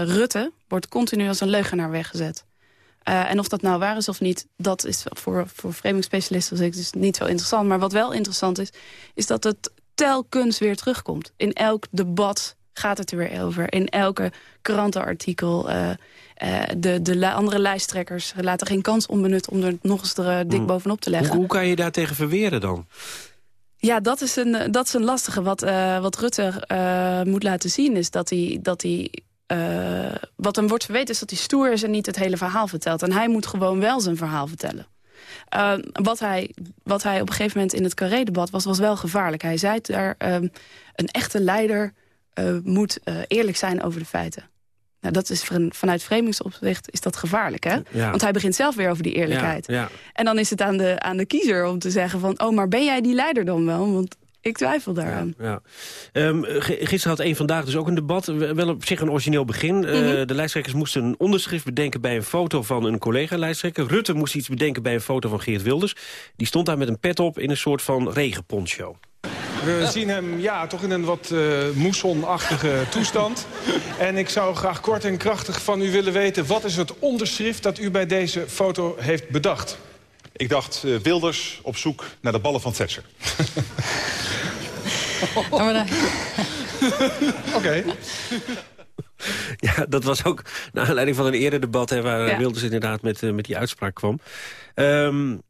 Rutte wordt continu als een leugenaar weggezet. Eh, en of dat nou waar is of niet, dat is voor, voor framingsspecialisten als ik dus niet zo interessant. Maar wat wel interessant is, is dat het telkens weer terugkomt. In elk debat gaat het er weer over. In elke krantenartikel. eh, eh, de, de andere lijsttrekkers laten geen kans onbenut om er nog eens er, dik Hmm. bovenop te Hoe, leggen. hoe kan je daar tegen verweren dan? Ja, dat is een, dat is een lastige. Wat, uh, wat Rutte uh, moet laten zien is dat hij... Dat hij uh, wat hem wordt verweten is dat hij stoer is en niet het hele verhaal vertelt. En hij moet gewoon wel zijn verhaal vertellen. wat, hij, wat hij op een gegeven moment in het Carré-debat was, was wel gevaarlijk. Hij zei daar, een echte leider moet eerlijk zijn over de feiten. Nou, dat is vanuit vremingsopzicht is dat gevaarlijk, hè? Ja. Want hij begint zelf weer over die eerlijkheid. Ja, ja. En dan is het aan de, aan de kiezer om te zeggen van... oh, maar ben jij die leider dan wel? Want ik twijfel daaraan. Ja. Um, gisteren had één vandaag dus ook een debat. Wel op zich een origineel begin. Uh, de lijsttrekkers moesten een onderschrift bedenken... bij een foto van een collega-lijsttrekker. Rutte moest iets bedenken bij een foto van Geert Wilders. Die stond daar met een pet op in een soort van regenponcho. We zien hem ja, toch in een wat uh, moessonachtige toestand. En ik zou graag kort en krachtig van u willen weten... wat is het onderschrift dat u bij deze foto heeft bedacht? Ik dacht uh, Wilders op zoek naar de ballen van Thatcher. Oké. Okay. Ja, dat was ook naar aanleiding van een eerder debat... Hè, waar ja. Wilders inderdaad met, uh, met die uitspraak kwam. Um,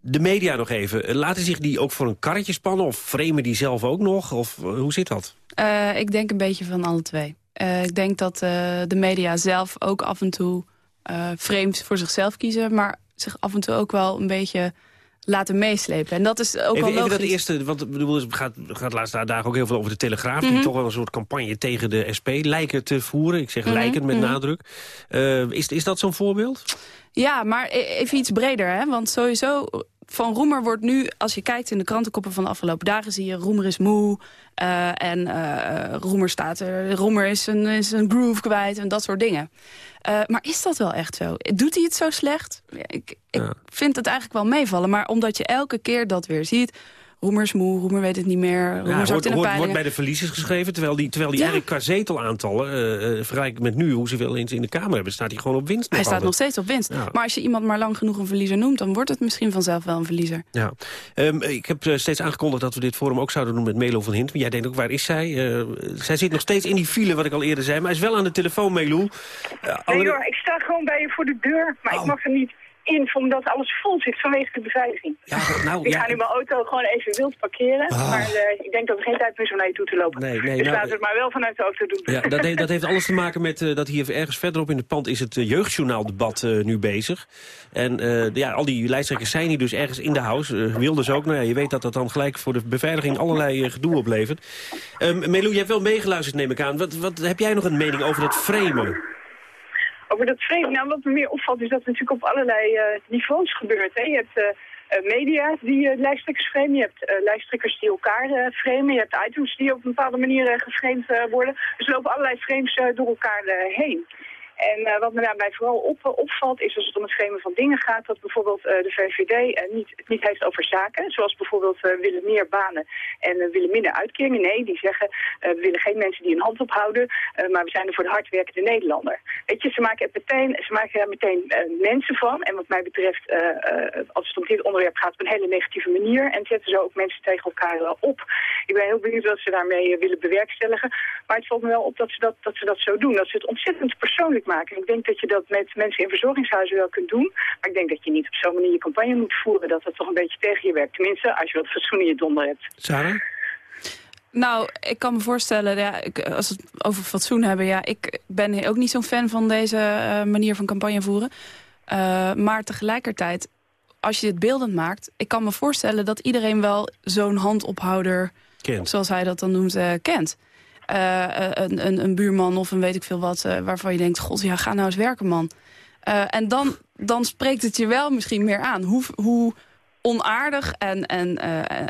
de media nog even. Laten zich die ook voor een karretje spannen? Of framen die zelf ook nog? Of uh, hoe zit dat? Uh, ik denk een beetje van alle twee. Uh, ik denk dat de media zelf ook af en toe frames voor zichzelf kiezen... maar zich af en toe ook wel een beetje laten meeslepen. En dat is ook even, wel logisch. Even dat eerste, want bedoel, het gaat, gaat de laatste dagen ook heel veel over de Telegraaf... Mm -hmm. die toch wel een soort campagne tegen de SP lijken te voeren. Ik zeg Mm -hmm, lijken met mm -hmm. nadruk. Uh, is, is dat zo'n voorbeeld? Ja, maar even iets breder. Hè? Want sowieso, van Roemer wordt nu, als je kijkt in de krantenkoppen van de afgelopen dagen... zie je Roemer is moe uh, en uh, Roemer staat er. Roemer is een, is een groove kwijt en dat soort dingen. Uh, maar is dat wel echt zo? Doet hij het zo slecht? Ik, ik ja. vind het eigenlijk wel meevallen. Maar omdat je elke keer dat weer ziet... Roemer is moe, Roemer weet het niet meer. Roemer ja, zakt wordt, in bij de verliezers geschreven... terwijl die, terwijl die Ja. eigenlijk qua zetelaantallen... Uh, vergelijken met nu, hoe ze wel eens in de Kamer hebben... staat hij gewoon op winst. Hij nog staat nog steeds op winst. Ja. Maar als je iemand maar lang genoeg een verliezer noemt... dan wordt het misschien vanzelf wel een verliezer. Ja. Um, ik heb uh, steeds aangekondigd dat we dit forum ook zouden doen met Melo van Hint. Maar jij denkt ook, waar is zij? Uh, zij zit nog steeds in die file, wat ik al eerder zei. Maar hij is wel aan de telefoon, Melo. Nee hoor, ik sta gewoon bij je voor de deur. Maar Oh. ik mag er niet in, omdat alles vol zit vanwege de beveiliging. Ja, nou, ik ja. ga nu mijn auto gewoon even wild parkeren. Ah. Maar uh, ik denk dat er geen tijd meer is om naar je toe te lopen. Nee, nee, dus nou, laten we het maar wel vanuit de auto doen. Ja, dat, heeft, dat heeft alles te maken met uh, dat hier ergens verderop in het pand... is het uh, jeugdjournaaldebat uh, nu bezig. En ja, al die lijsttrekkers zijn hier dus ergens in de house. Wilders ook. Nou ja, je weet dat dat dan gelijk voor de beveiliging allerlei gedoe oplevert. Um, Melou, je hebt wel meegeluisterd, neem ik aan. Wat, wat, heb jij nog een mening over dat framen? Over dat frame, nou wat me meer opvalt is dat het natuurlijk op allerlei uh, niveaus gebeurt. Hè. Je hebt uh, media die lijsttrekkers framen, je hebt lijsttrekkers die elkaar framen, je hebt items die op een bepaalde manier geframed worden. Dus er lopen allerlei frames door elkaar heen. En uh, wat me daarbij vooral op, opvalt is als het om het framen van dingen gaat... dat bijvoorbeeld uh, de VVD niet, het niet heeft over zaken. Zoals bijvoorbeeld willen meer banen en willen minder uitkeringen. Nee, die zeggen we willen geen mensen die een hand ophouden... maar we zijn er voor de hardwerkende Nederlander. Weet je, ze maken, meteen, ze maken er meteen mensen van. En wat mij betreft, als het om dit onderwerp gaat... op een hele negatieve manier. En zetten ze ook mensen tegen elkaar op. Ik ben heel benieuwd wat ze daarmee willen bewerkstelligen. Maar het valt me wel op dat ze dat, dat, ze dat zo doen. Dat ze het ontzettend persoonlijk maken. Ik denk dat je dat met mensen in verzorgingshuizen wel kunt doen. Maar ik denk dat je niet op zo'n manier je campagne moet voeren. Dat het toch een beetje tegen je werkt. Tenminste, als je wat fatsoen in je donder hebt. Sarah? Nou, ik kan me voorstellen, ja, ik, als we het over fatsoen hebben... ja, ik ben ook niet zo'n fan van deze uh, manier van campagne voeren. Uh, maar tegelijkertijd, als je dit beeldend maakt... ik kan me voorstellen dat iedereen wel zo'n handophouder... Kent. zoals hij dat dan noemt, uh, kent. Uh, een, een, een, buurman of een weet ik veel wat... Uh, waarvan je denkt, god, ja, ga nou eens werken, man. En dan, dan spreekt het je wel misschien meer aan. Hoe, hoe onaardig en, en,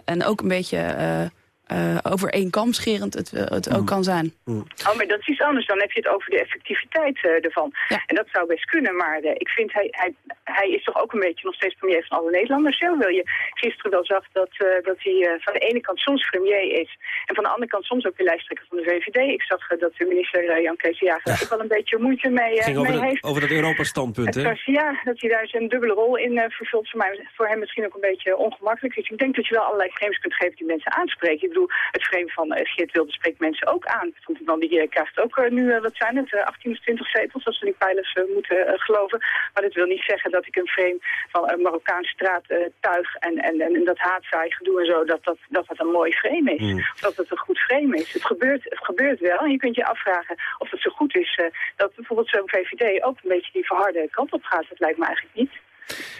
en ook een beetje uh, over één kam scherend het, het ook kan zijn. Mm. Oh, maar dat is iets anders. Dan heb je het over de effectiviteit uh, ervan. Ja. En dat zou best kunnen, maar uh, ik vind hij, hij, hij is toch ook een beetje nog steeds premier van alle Nederlanders. Zo wil je gisteren wel zag dat, dat hij van de ene kant soms premier is en van de andere kant soms ook de lijsttrekker van de VVD. Ik zag dat de minister Jan Kees Jager ja. ook wel een beetje moeite mee, Ging over mee dat, heeft. Over dat Europa-standpunt, hè? Ja, dat hij daar zijn dubbele rol in vervult. Voor, mij, voor hem misschien ook een beetje ongemakkelijk. Dus ik denk dat je wel allerlei frames kunt geven die mensen aanspreken. Ik bedoel, bedoel, het frame van uh, Geert Wilde spreekt mensen ook aan. Want die die krijgt ook nu, wat zijn het, 18 of 20 zetels, als we die pijlers moeten geloven. Maar dat wil niet zeggen dat ik een frame van een Marokkaans straattuig en, en, en, dat haatzaai gedoe en zo, dat dat, dat dat een mooi frame is. Mm. Of dat het een goed frame is. Het gebeurt, het gebeurt wel. En je kunt je afvragen of het zo goed is dat bijvoorbeeld zo'n VVD ook een beetje die verharde kant op gaat. Dat lijkt me eigenlijk niet.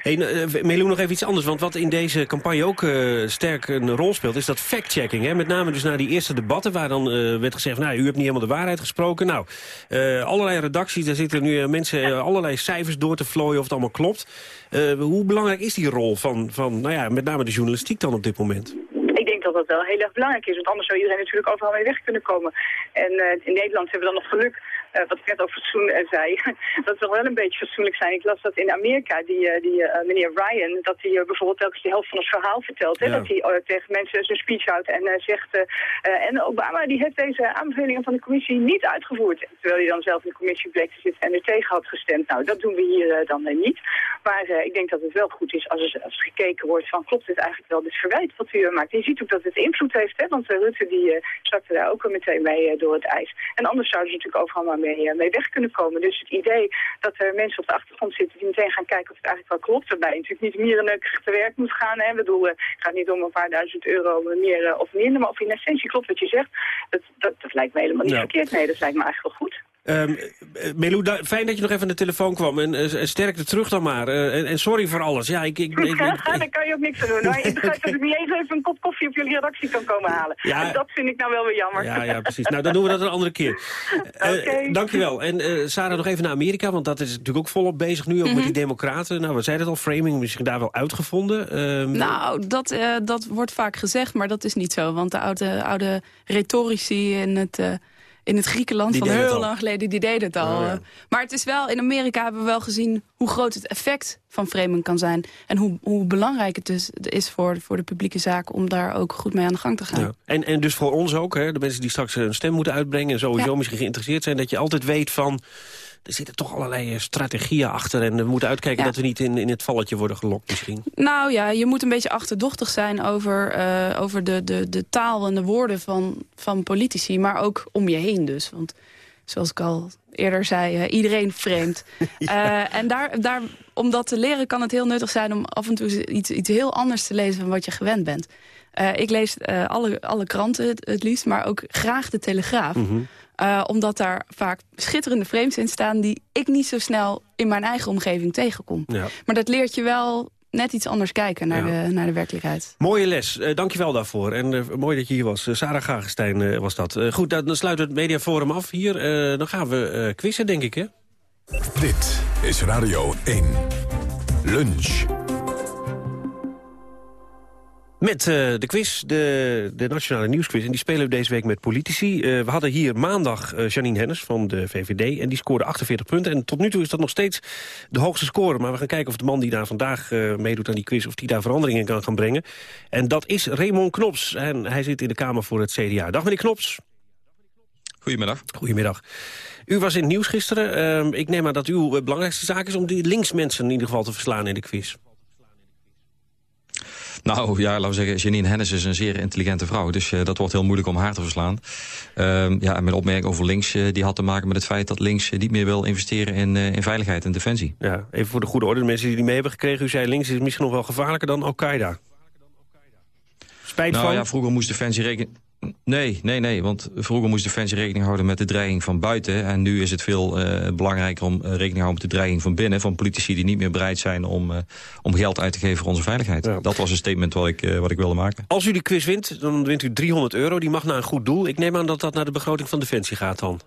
Hey, uh, Melou, nog even iets anders. Want wat in deze campagne ook uh, sterk een rol speelt... is dat fact-checking. Met name dus na die eerste debatten... waar dan uh, werd gezegd, nou, u hebt niet helemaal de waarheid gesproken. Nou, allerlei redacties, daar zitten nu mensen allerlei cijfers door te vlooien... of het allemaal klopt. hoe belangrijk is die rol van, van nou ja, met name de journalistiek dan op dit moment? Denk dat dat wel heel erg belangrijk is. Want anders zou iedereen natuurlijk overal mee weg kunnen komen. En in Nederland hebben we dan nog geluk uh, wat ik net over fatsoen uh, zei, dat zal wel een beetje fatsoenlijk zijn. Ik las dat in Amerika, die, uh, die meneer Ryan, dat hij bijvoorbeeld telkens de helft van het verhaal vertelt. Hè? Dat hij tegen mensen zijn speech houdt en zegt... en Obama die heeft deze aanbevelingen van de commissie niet uitgevoerd. Terwijl hij dan zelf in de commissie bleek te zitten en er tegen had gestemd. Nou, dat doen we hier dan niet. Maar ik denk dat het wel goed is als er, als gekeken wordt van... klopt dit eigenlijk wel, dit verwijt wat u maakt. Je ziet ook dat het invloed heeft, hè? want Rutte die zakte daar ook meteen mee door het ijs. En anders zouden ze natuurlijk overal maar mee, eh, mee weg kunnen komen. Dus het idee dat er mensen op de achtergrond zitten die meteen gaan kijken of het eigenlijk wel klopt. Waarbij natuurlijk niet mierenneukig te werk moet gaan. Hè. Ik bedoel, eh, het gaat niet om een paar duizend euro meer eh, of minder. Maar of in essentie klopt wat je zegt, dat, dat, dat lijkt me helemaal niet verkeerd. Nee, dat lijkt me eigenlijk wel goed. Um, Melou, fijn dat je nog even aan de telefoon kwam. En uh, sterkte terug dan maar. Uh, en, en, sorry voor alles. Ja, ik, ik, ik, daar kan je ook niks aan doen. Nou, ik begrijp dat ik niet eens even een kop koffie op jullie redactie kan komen halen. Ja, en dat vind ik nou wel weer jammer. Ja, ja, precies. Nou, dan doen we dat een andere keer. Uh, okay. Dankjewel. En Sarah, nog even naar Amerika. Want dat is natuurlijk ook volop bezig nu, ook mm -hmm. met die democraten. Nou, we zeiden het al, framing misschien daar wel uitgevonden. Um, nou, dat, dat wordt vaak gezegd, maar dat is niet zo. Want de oude, oude retorici in het in het Griekenland van heel lang geleden, die deden het al. Oh, maar het is wel, in Amerika hebben we wel gezien hoe groot het effect van framing kan zijn. En hoe, hoe belangrijk het dus is voor, voor de publieke zaak om daar ook goed mee aan de gang te gaan. Ja. En, en dus voor ons ook, hè, de mensen die straks een stem moeten uitbrengen... en sowieso misschien geïnteresseerd zijn, dat je altijd weet van er zitten toch allerlei eh, strategieën achter. En we moeten uitkijken dat we niet in, in het valletje worden gelokt misschien. Nou ja, je moet een beetje achterdochtig zijn over, uh, over de, de, de taal en de woorden van, van politici. Maar ook om je heen dus. Want zoals ik al eerder zei, uh, iedereen vreemd. ja. uh, en daar, daar, om dat te leren kan het heel nuttig zijn... om af en toe iets, iets heel anders te lezen van wat je gewend bent. Uh, ik lees alle, alle kranten het, het, liefst, maar ook graag de Telegraaf. Mm -hmm. Uh, omdat daar vaak schitterende frames in staan... die ik niet zo snel in mijn eigen omgeving tegenkom. Ja. Maar dat leert je wel net iets anders kijken naar, ja. de, naar de werkelijkheid. Mooie les, dank je wel daarvoor. En mooi dat je hier was. Sarah Gagenstein was dat. goed, dan sluiten we het mediaforum af hier. dan gaan we quizzen, denk ik, hè? Dit is Radio 1. Lunch. Met uh, de quiz, de, de Nationale Nieuwsquiz. En die spelen we deze week met politici. Uh, we hadden hier maandag uh, Janine Hennis van de VVD. En die scoorde 48 punten. En tot nu toe is dat nog steeds de hoogste score. Maar we gaan kijken of de man die daar vandaag meedoet aan die quiz... of die daar veranderingen kan gaan brengen. En dat is Raymond Knops. En hij zit in de Kamer voor het CDA. Dag meneer Knops. Goedemiddag. Goedemiddag. U was in het nieuws gisteren. Ehm, ik neem aan dat uw belangrijkste zaak is... om die linksmensen in ieder geval te verslaan in de quiz. Nou ja, laten we zeggen, Janine Hennis is een zeer intelligente vrouw. Dus uh, dat wordt heel moeilijk om haar te verslaan. Uh, ja, en mijn opmerking over links, uh, die had te maken met het feit dat links niet meer wil investeren in, in veiligheid en defensie. Ja, even voor de goede orde, de mensen die die mee hebben gekregen. U zei links is misschien nog wel gevaarlijker dan Al-Qaeda. Spijt nou, van? ja, vroeger moest defensie rekenen... Nee, nee, nee, want vroeger moest Defensie rekening houden met de dreiging van buiten. En nu is het veel uh, belangrijker om uh, rekening te houden met de dreiging van binnen. Van politici die niet meer bereid zijn om, uh, om geld uit te geven voor onze veiligheid. Ja. Dat was een statement wat ik, wat ik wilde maken. Als u die quiz wint, dan wint u 300 euro. Die mag naar een goed doel. Ik neem aan dat dat naar de begroting van Defensie gaat dan.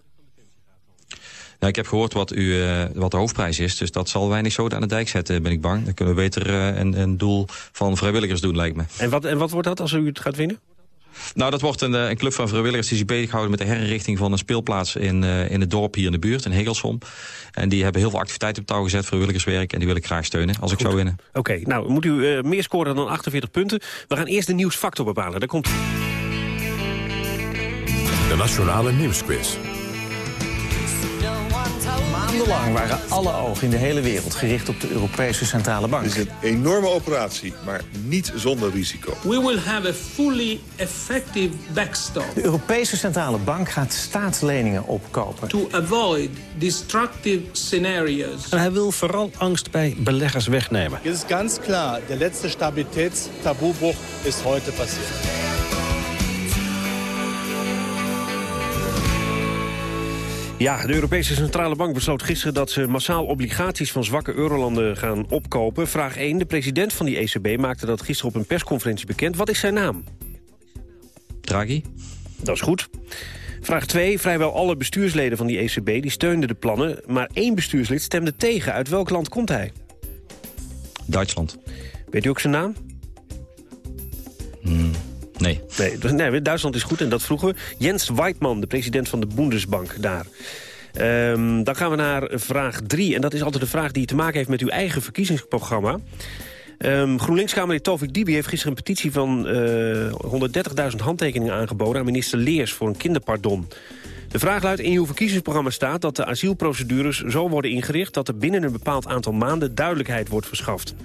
Nou, ik heb gehoord wat, u, uh, wat de hoofdprijs is. Dus dat zal weinig zoden aan de dijk zetten, ben ik bang. Dan kunnen we beter uh, een, een doel van vrijwilligers doen, lijkt me. En wat, en wat wordt dat als u het gaat winnen? Nou, dat wordt een, een club van vrijwilligers die zich bezighouden met de herinrichting van een speelplaats in, uh, in het dorp hier in de buurt, in Hegelsom. En die hebben heel veel activiteiten op touw gezet, vrijwilligerswerk, en die wil ik graag steunen als Goed. ik zou winnen. Oké, okay, nou moet u uh, meer scoren dan 48 punten. We gaan eerst de nieuwsfactor bepalen. Daar komt De Nationale Nieuwsquiz. Maandenlang waren alle ogen in de hele wereld gericht op de Europese Centrale Bank. Het is een enorme operatie, maar niet zonder risico. We will have a fully effective backstop. De Europese Centrale Bank gaat staatsleningen opkopen. To avoid destructive scenarios. En hij wil vooral angst bij beleggers wegnemen. Het is ganz klar, de laatste stabiliteitstaboebruch is heute passiert. Ja, de Europese Centrale Bank besloot gisteren dat ze massaal obligaties van zwakke eurolanden gaan opkopen. Vraag 1. De president van die ECB maakte dat gisteren op een persconferentie bekend. Wat is zijn naam? Draghi. Dat is goed. Vraag 2. Vrijwel alle bestuursleden van die ECB die steunden de plannen. Maar één bestuurslid stemde tegen. Uit welk land komt hij? Duitsland. Weet u ook zijn naam? Hmm, nee. Nee, dus- nee, Duitsland is goed en dat vroegen we. Jens Weidmann, de president van de Bundesbank daar. Ehm, dan gaan we naar vraag 3. En dat is altijd de vraag die te maken heeft met uw eigen verkiezingsprogramma. Um, GroenLinks-Kamerlid Tovik Dibi heeft gisteren een petitie van uh, 130.000 handtekeningen aangeboden... aan minister Leers voor een kinderpardon. De vraag luidt, in uw verkiezingsprogramma staat dat de asielprocedures zo worden ingericht... dat er binnen een bepaald aantal maanden duidelijkheid wordt verschaft.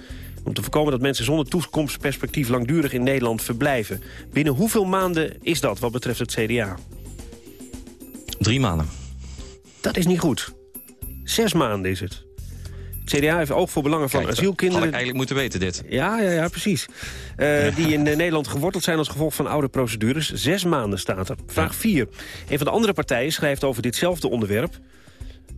Om te voorkomen dat mensen zonder toekomstperspectief langdurig in Nederland verblijven. Binnen hoeveel maanden is dat wat betreft het CDA? Drie maanden. Dat is niet goed. Zes maanden is het. Het CDA heeft oog voor belangen van Kijk, asielkinderen... Had ik eigenlijk moeten weten dit. Ja, ja, ja precies. Uh, Die in uh, Nederland geworteld zijn als gevolg van oude procedures. Zes maanden staat er. Vraag 4. Een van de andere partijen schrijft over ditzelfde onderwerp.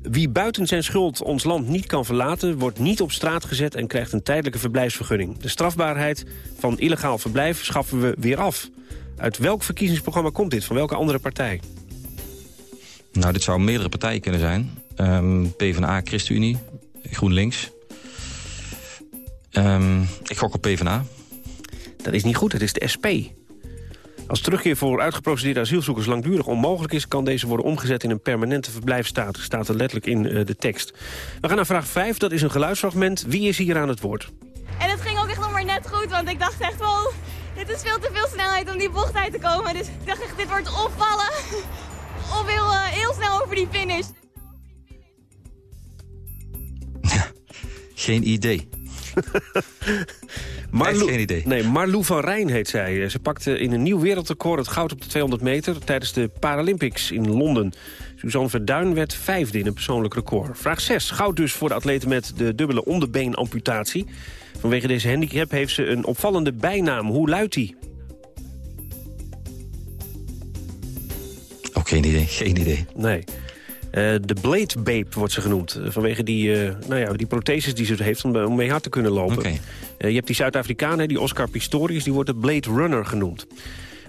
Wie buiten zijn schuld ons land niet kan verlaten... wordt niet op straat gezet en krijgt een tijdelijke verblijfsvergunning. De strafbaarheid van illegaal verblijf schaffen we weer af. Uit welk verkiezingsprogramma komt dit? Van welke andere partij? Nou, dit zou meerdere partijen kunnen zijn. Um, PvdA, ChristenUnie, GroenLinks. Um, ik gok op PvdA. Dat is niet goed, het is de SP. Als terugkeer voor uitgeprocedeerde asielzoekers langdurig onmogelijk is... kan deze worden omgezet in een permanente verblijfstatus. Staat er letterlijk in uh, de tekst. We gaan naar vraag 5, dat is een geluidsfragment. Wie is hier aan het woord? En het ging ook echt nog maar net goed, want ik dacht echt wel... dit is veel te veel snelheid om die bocht uit te komen. Dus ik dacht echt, dit wordt opvallen. Of heel, uh, heel snel over die finish. Geen idee. Marlou, geen idee. Nee, Marlou van Rijn heet zij. Ze pakte in een nieuw wereldrecord het goud op de 200 meter... tijdens de Paralympics in Londen. Suzanne Verduin werd vijfde in een persoonlijk record. Vraag 6. Goud dus voor de atleten met de dubbele onderbeenamputatie. Vanwege deze handicap heeft ze een opvallende bijnaam. Hoe luidt die? Ook geen idee, geen idee. Nee. Uh, de Blade Babe wordt ze genoemd. Uh, vanwege die, uh, nou ja, die protheses die ze heeft om, om mee hard te kunnen lopen. Okay. je hebt die Zuid-Afrikaan, die Oscar Pistorius, die wordt de Blade Runner genoemd.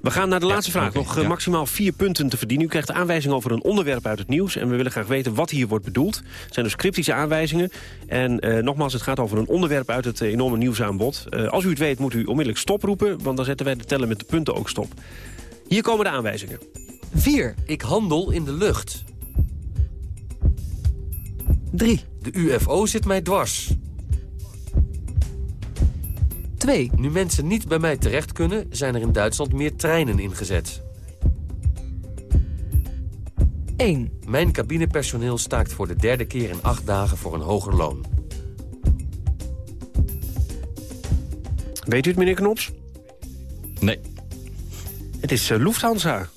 We gaan naar de laatste ja, vraag. Okay, Nog ja. maximaal vier punten te verdienen. U krijgt aanwijzing over een onderwerp uit het nieuws. En we willen graag weten wat hier wordt bedoeld. Het zijn dus cryptische aanwijzingen. En nogmaals, het gaat over een onderwerp uit het enorme nieuwsaanbod. als u het weet, moet u onmiddellijk stop roepen. Want dan zetten wij de tellen met de punten ook stop. Hier komen de aanwijzingen. 4. Ik handel in de lucht. 3. De UFO zit mij dwars. 2. Nu mensen niet bij mij terecht kunnen... zijn er in Duitsland meer treinen ingezet. 1. Mijn cabinepersoneel staakt voor de derde keer in acht dagen voor een hoger loon. Weet u het, meneer Knops? Nee. Het is uh, Lufthansa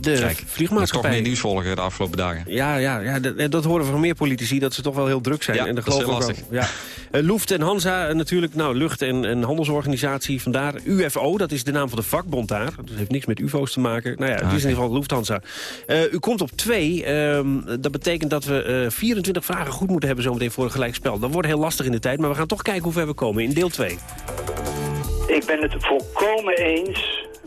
de Kijk, vliegmaatschappij. toch meer nieuws volgen de afgelopen dagen. Ja, ja, ja dat, dat horen we van meer politici, dat ze toch wel heel druk zijn. Ja, en dat is heel lastig. Ja. uh, Luft en Hansa, uh, natuurlijk, nou, lucht- en, en handelsorganisatie. Vandaar UFO, dat is de naam van de vakbond daar. Dat heeft niks met ufo's te maken. Nou ja, het Ah, is in ieder geval Lufthansa. Uh, u komt op twee. ehm, dat betekent dat we 24 vragen goed moeten hebben zometeen voor een gelijkspel. Dat wordt heel lastig in de tijd, maar we gaan toch kijken hoe ver we komen in deel 2. Ik ben het volkomen eens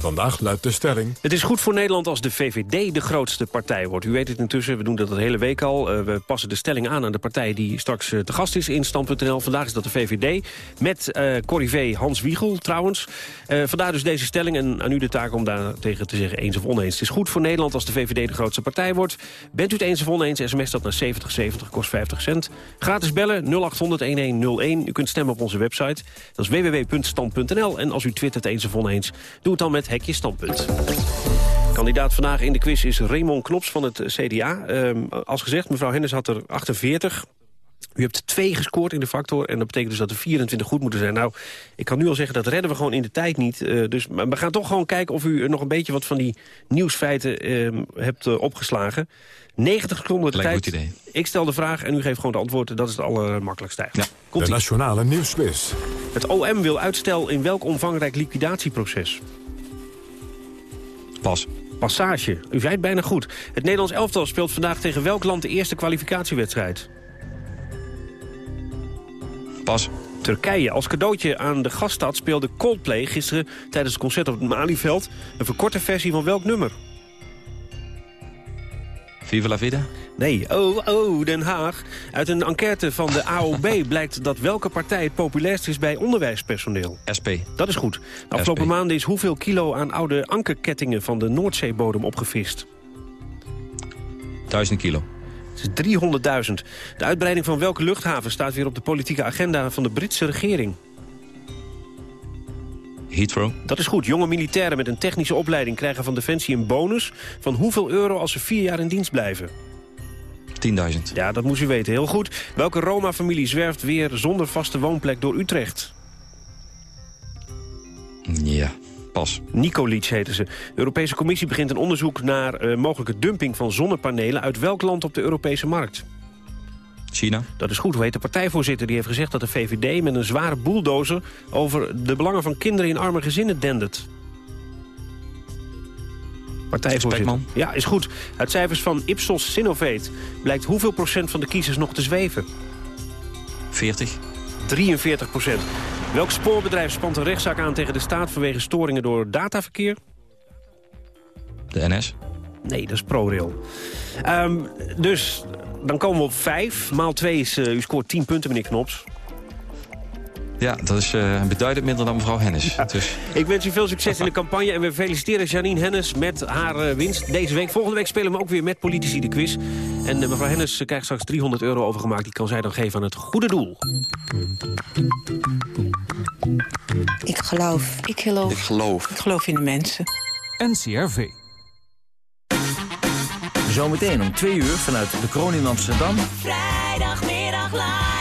Vandaag luidt de stelling... Het is goed voor Nederland als de VVD de grootste partij wordt. U weet het intussen, we doen dat de hele week al. Uh, we passen de stelling aan aan de partij die straks uh, te gast is in Stand.nl. Vandaag is dat de VVD, met uh, Corrivé Hans Wiegel trouwens. vandaar dus deze stelling en aan u de taak om daar tegen te zeggen eens of oneens. Het is goed voor Nederland als de VVD de grootste partij wordt. Bent u het eens of oneens, sms dat naar 7070, kost 50 cent. Gratis bellen 0800-1101. U kunt stemmen op onze website. Dat is www.stand.nl. En als u twittert eens of oneens, doe het dan met Hekje Standpunt. Kandidaat vandaag in de quiz is Raymond Knops van het CDA. Um, als gezegd, mevrouw Hennis had er 48. U hebt twee gescoord in de factor en dat betekent dus dat er 24 goed moeten zijn. Nou, ik kan nu al zeggen, dat redden we gewoon in de tijd niet. Uh, dus, maar we gaan toch gewoon kijken of u nog een beetje wat van die nieuwsfeiten uh, hebt uh, opgeslagen. 90 seconden de Lijkt tijd. Goed idee. Ik stel de vraag en u geeft gewoon de antwoorden. Dat is het allermakkelijkste eigenlijk. Ja. De Nationale Nieuwsquiz. Het OM wil uitstel in welk omvangrijk liquidatieproces? Pas. Passage. U zei het bijna goed. Het Nederlands elftal speelt vandaag tegen welk land de eerste kwalificatiewedstrijd? Pas. Turkije. Als cadeautje aan de gaststad speelde Coldplay gisteren tijdens het concert op het Malieveld... een verkorte versie van welk nummer? Viva la vida? Nee, oh, oh, Den Haag. Uit een enquête van de AOB blijkt dat welke partij het populairst is bij onderwijspersoneel. SP. Dat is goed. De afgelopen SP. maanden is hoeveel kilo aan oude ankerkettingen van de Noordzeebodem opgevist? 1000 kilo. Het is 300.000. De uitbreiding van welke luchthaven staat weer op de politieke agenda van de Britse regering? Heathrow. Dat is goed. Jonge militairen met een technische opleiding krijgen van Defensie een bonus van hoeveel euro als ze vier jaar in dienst blijven? 10.000. Ja, dat moest u weten. Heel goed. Welke Roma-familie zwerft weer zonder vaste woonplek door Utrecht? Ja, pas. Nikolic heten ze. De Europese Commissie begint een onderzoek naar uh, mogelijke dumping van zonnepanelen... uit welk land op de Europese markt? China. Dat is goed. Hoe heet de partijvoorzitter? Die heeft gezegd dat de VVD met een zware bulldozer... over de belangen van kinderen in arme gezinnen dendert. Partijvoorzitter. Spekman. Ja, is goed. Uit cijfers van Ipsos Sinovate blijkt hoeveel procent van de kiezers nog te zweven? 40. 43 procent. Welk spoorbedrijf spant een rechtszaak aan tegen de staat vanwege storingen door dataverkeer? De NS. Nee, dat is ProRail. Um, dus, dan komen we op 5. Maal 2 is, uh, u scoort 10 punten, meneer Knops. Ja, dat is uh, beduidend minder dan mevrouw Hennis. Ja. Dus... Ik wens u veel succes in de campagne en we feliciteren Janine Hennis met haar uh, winst deze week. Volgende week spelen we ook weer met politici de quiz. En uh, mevrouw Hennis krijgt straks 300 euro overgemaakt. Die kan zij dan geven aan het goede doel. Ik geloof. Ik geloof. Ik geloof. Ik geloof in de mensen. NCRV. Zometeen om twee uur vanuit de Kroon in Amsterdam. Vrijdagmiddag live.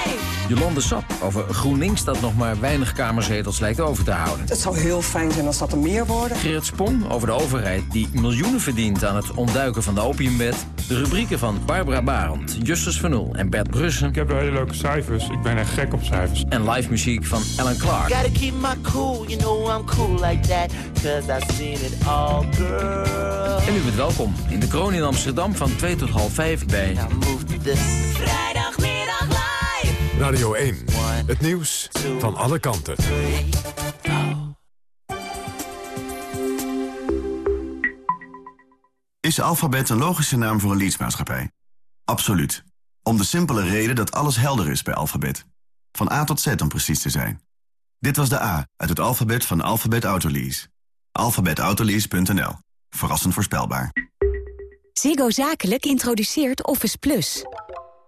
Jolande Sap over GroenLinks dat nog maar weinig kamerzetels lijkt over te houden. Het zou heel fijn zijn als dat er meer worden. Gerrit Spong over de overheid die miljoenen verdient aan het ontduiken van de opiumbed. De rubrieken van Barbara Barend, Justus Van Oel en Bert Brussen. Ik heb hele leuke cijfers. Ik ben echt gek op cijfers. En live muziek van Alan Clark. Gotta keep my cool, you know I'm cool like that. Cause I've seen it all, girl. En u bent welkom in de Kroon in Amsterdam van 2 tot half 5 bij... Vrijdagmiddag. Radio 1. Het nieuws van alle kanten. Is Alphabet een logische naam voor een leadsmaatschappij? Absoluut. Om de simpele reden dat alles helder is bij Alphabet. Van A tot Z om precies te zijn. Dit was de A uit het alfabet van Alphabet Autolease. alphabetautolease.nl. Verrassend voorspelbaar. Ziggo Zakelijk introduceert Office Plus.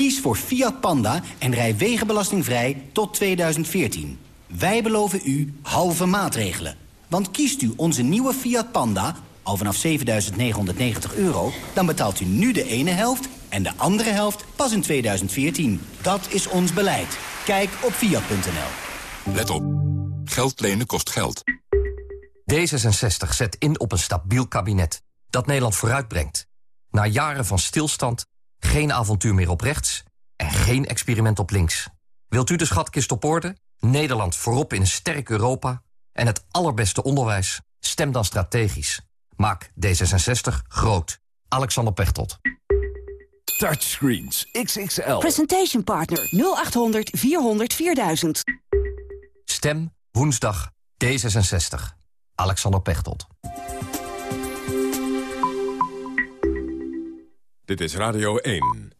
Kies voor Fiat Panda en rij wegenbelastingvrij tot 2014. Wij beloven u halve maatregelen. Want kiest u onze nieuwe Fiat Panda, al vanaf 7.990 euro... dan betaalt u nu de ene helft en de andere helft pas in 2014. Dat is ons beleid. Kijk op Fiat.nl. Let op. Geld lenen kost geld. D66 zet in op een stabiel kabinet dat Nederland vooruitbrengt. Na jaren van stilstand, geen avontuur meer op rechts... en geen experiment op links. Wilt u de schatkist op orde? Nederland voorop in een sterk Europa... en het allerbeste onderwijs? Stem dan strategisch. Maak D66 groot. Alexander Pechtold. Touchscreens XXL. Presentation Partner 0800 400 4000. Stem woensdag D66. Alexander Pechtold. Dit is Radio 1.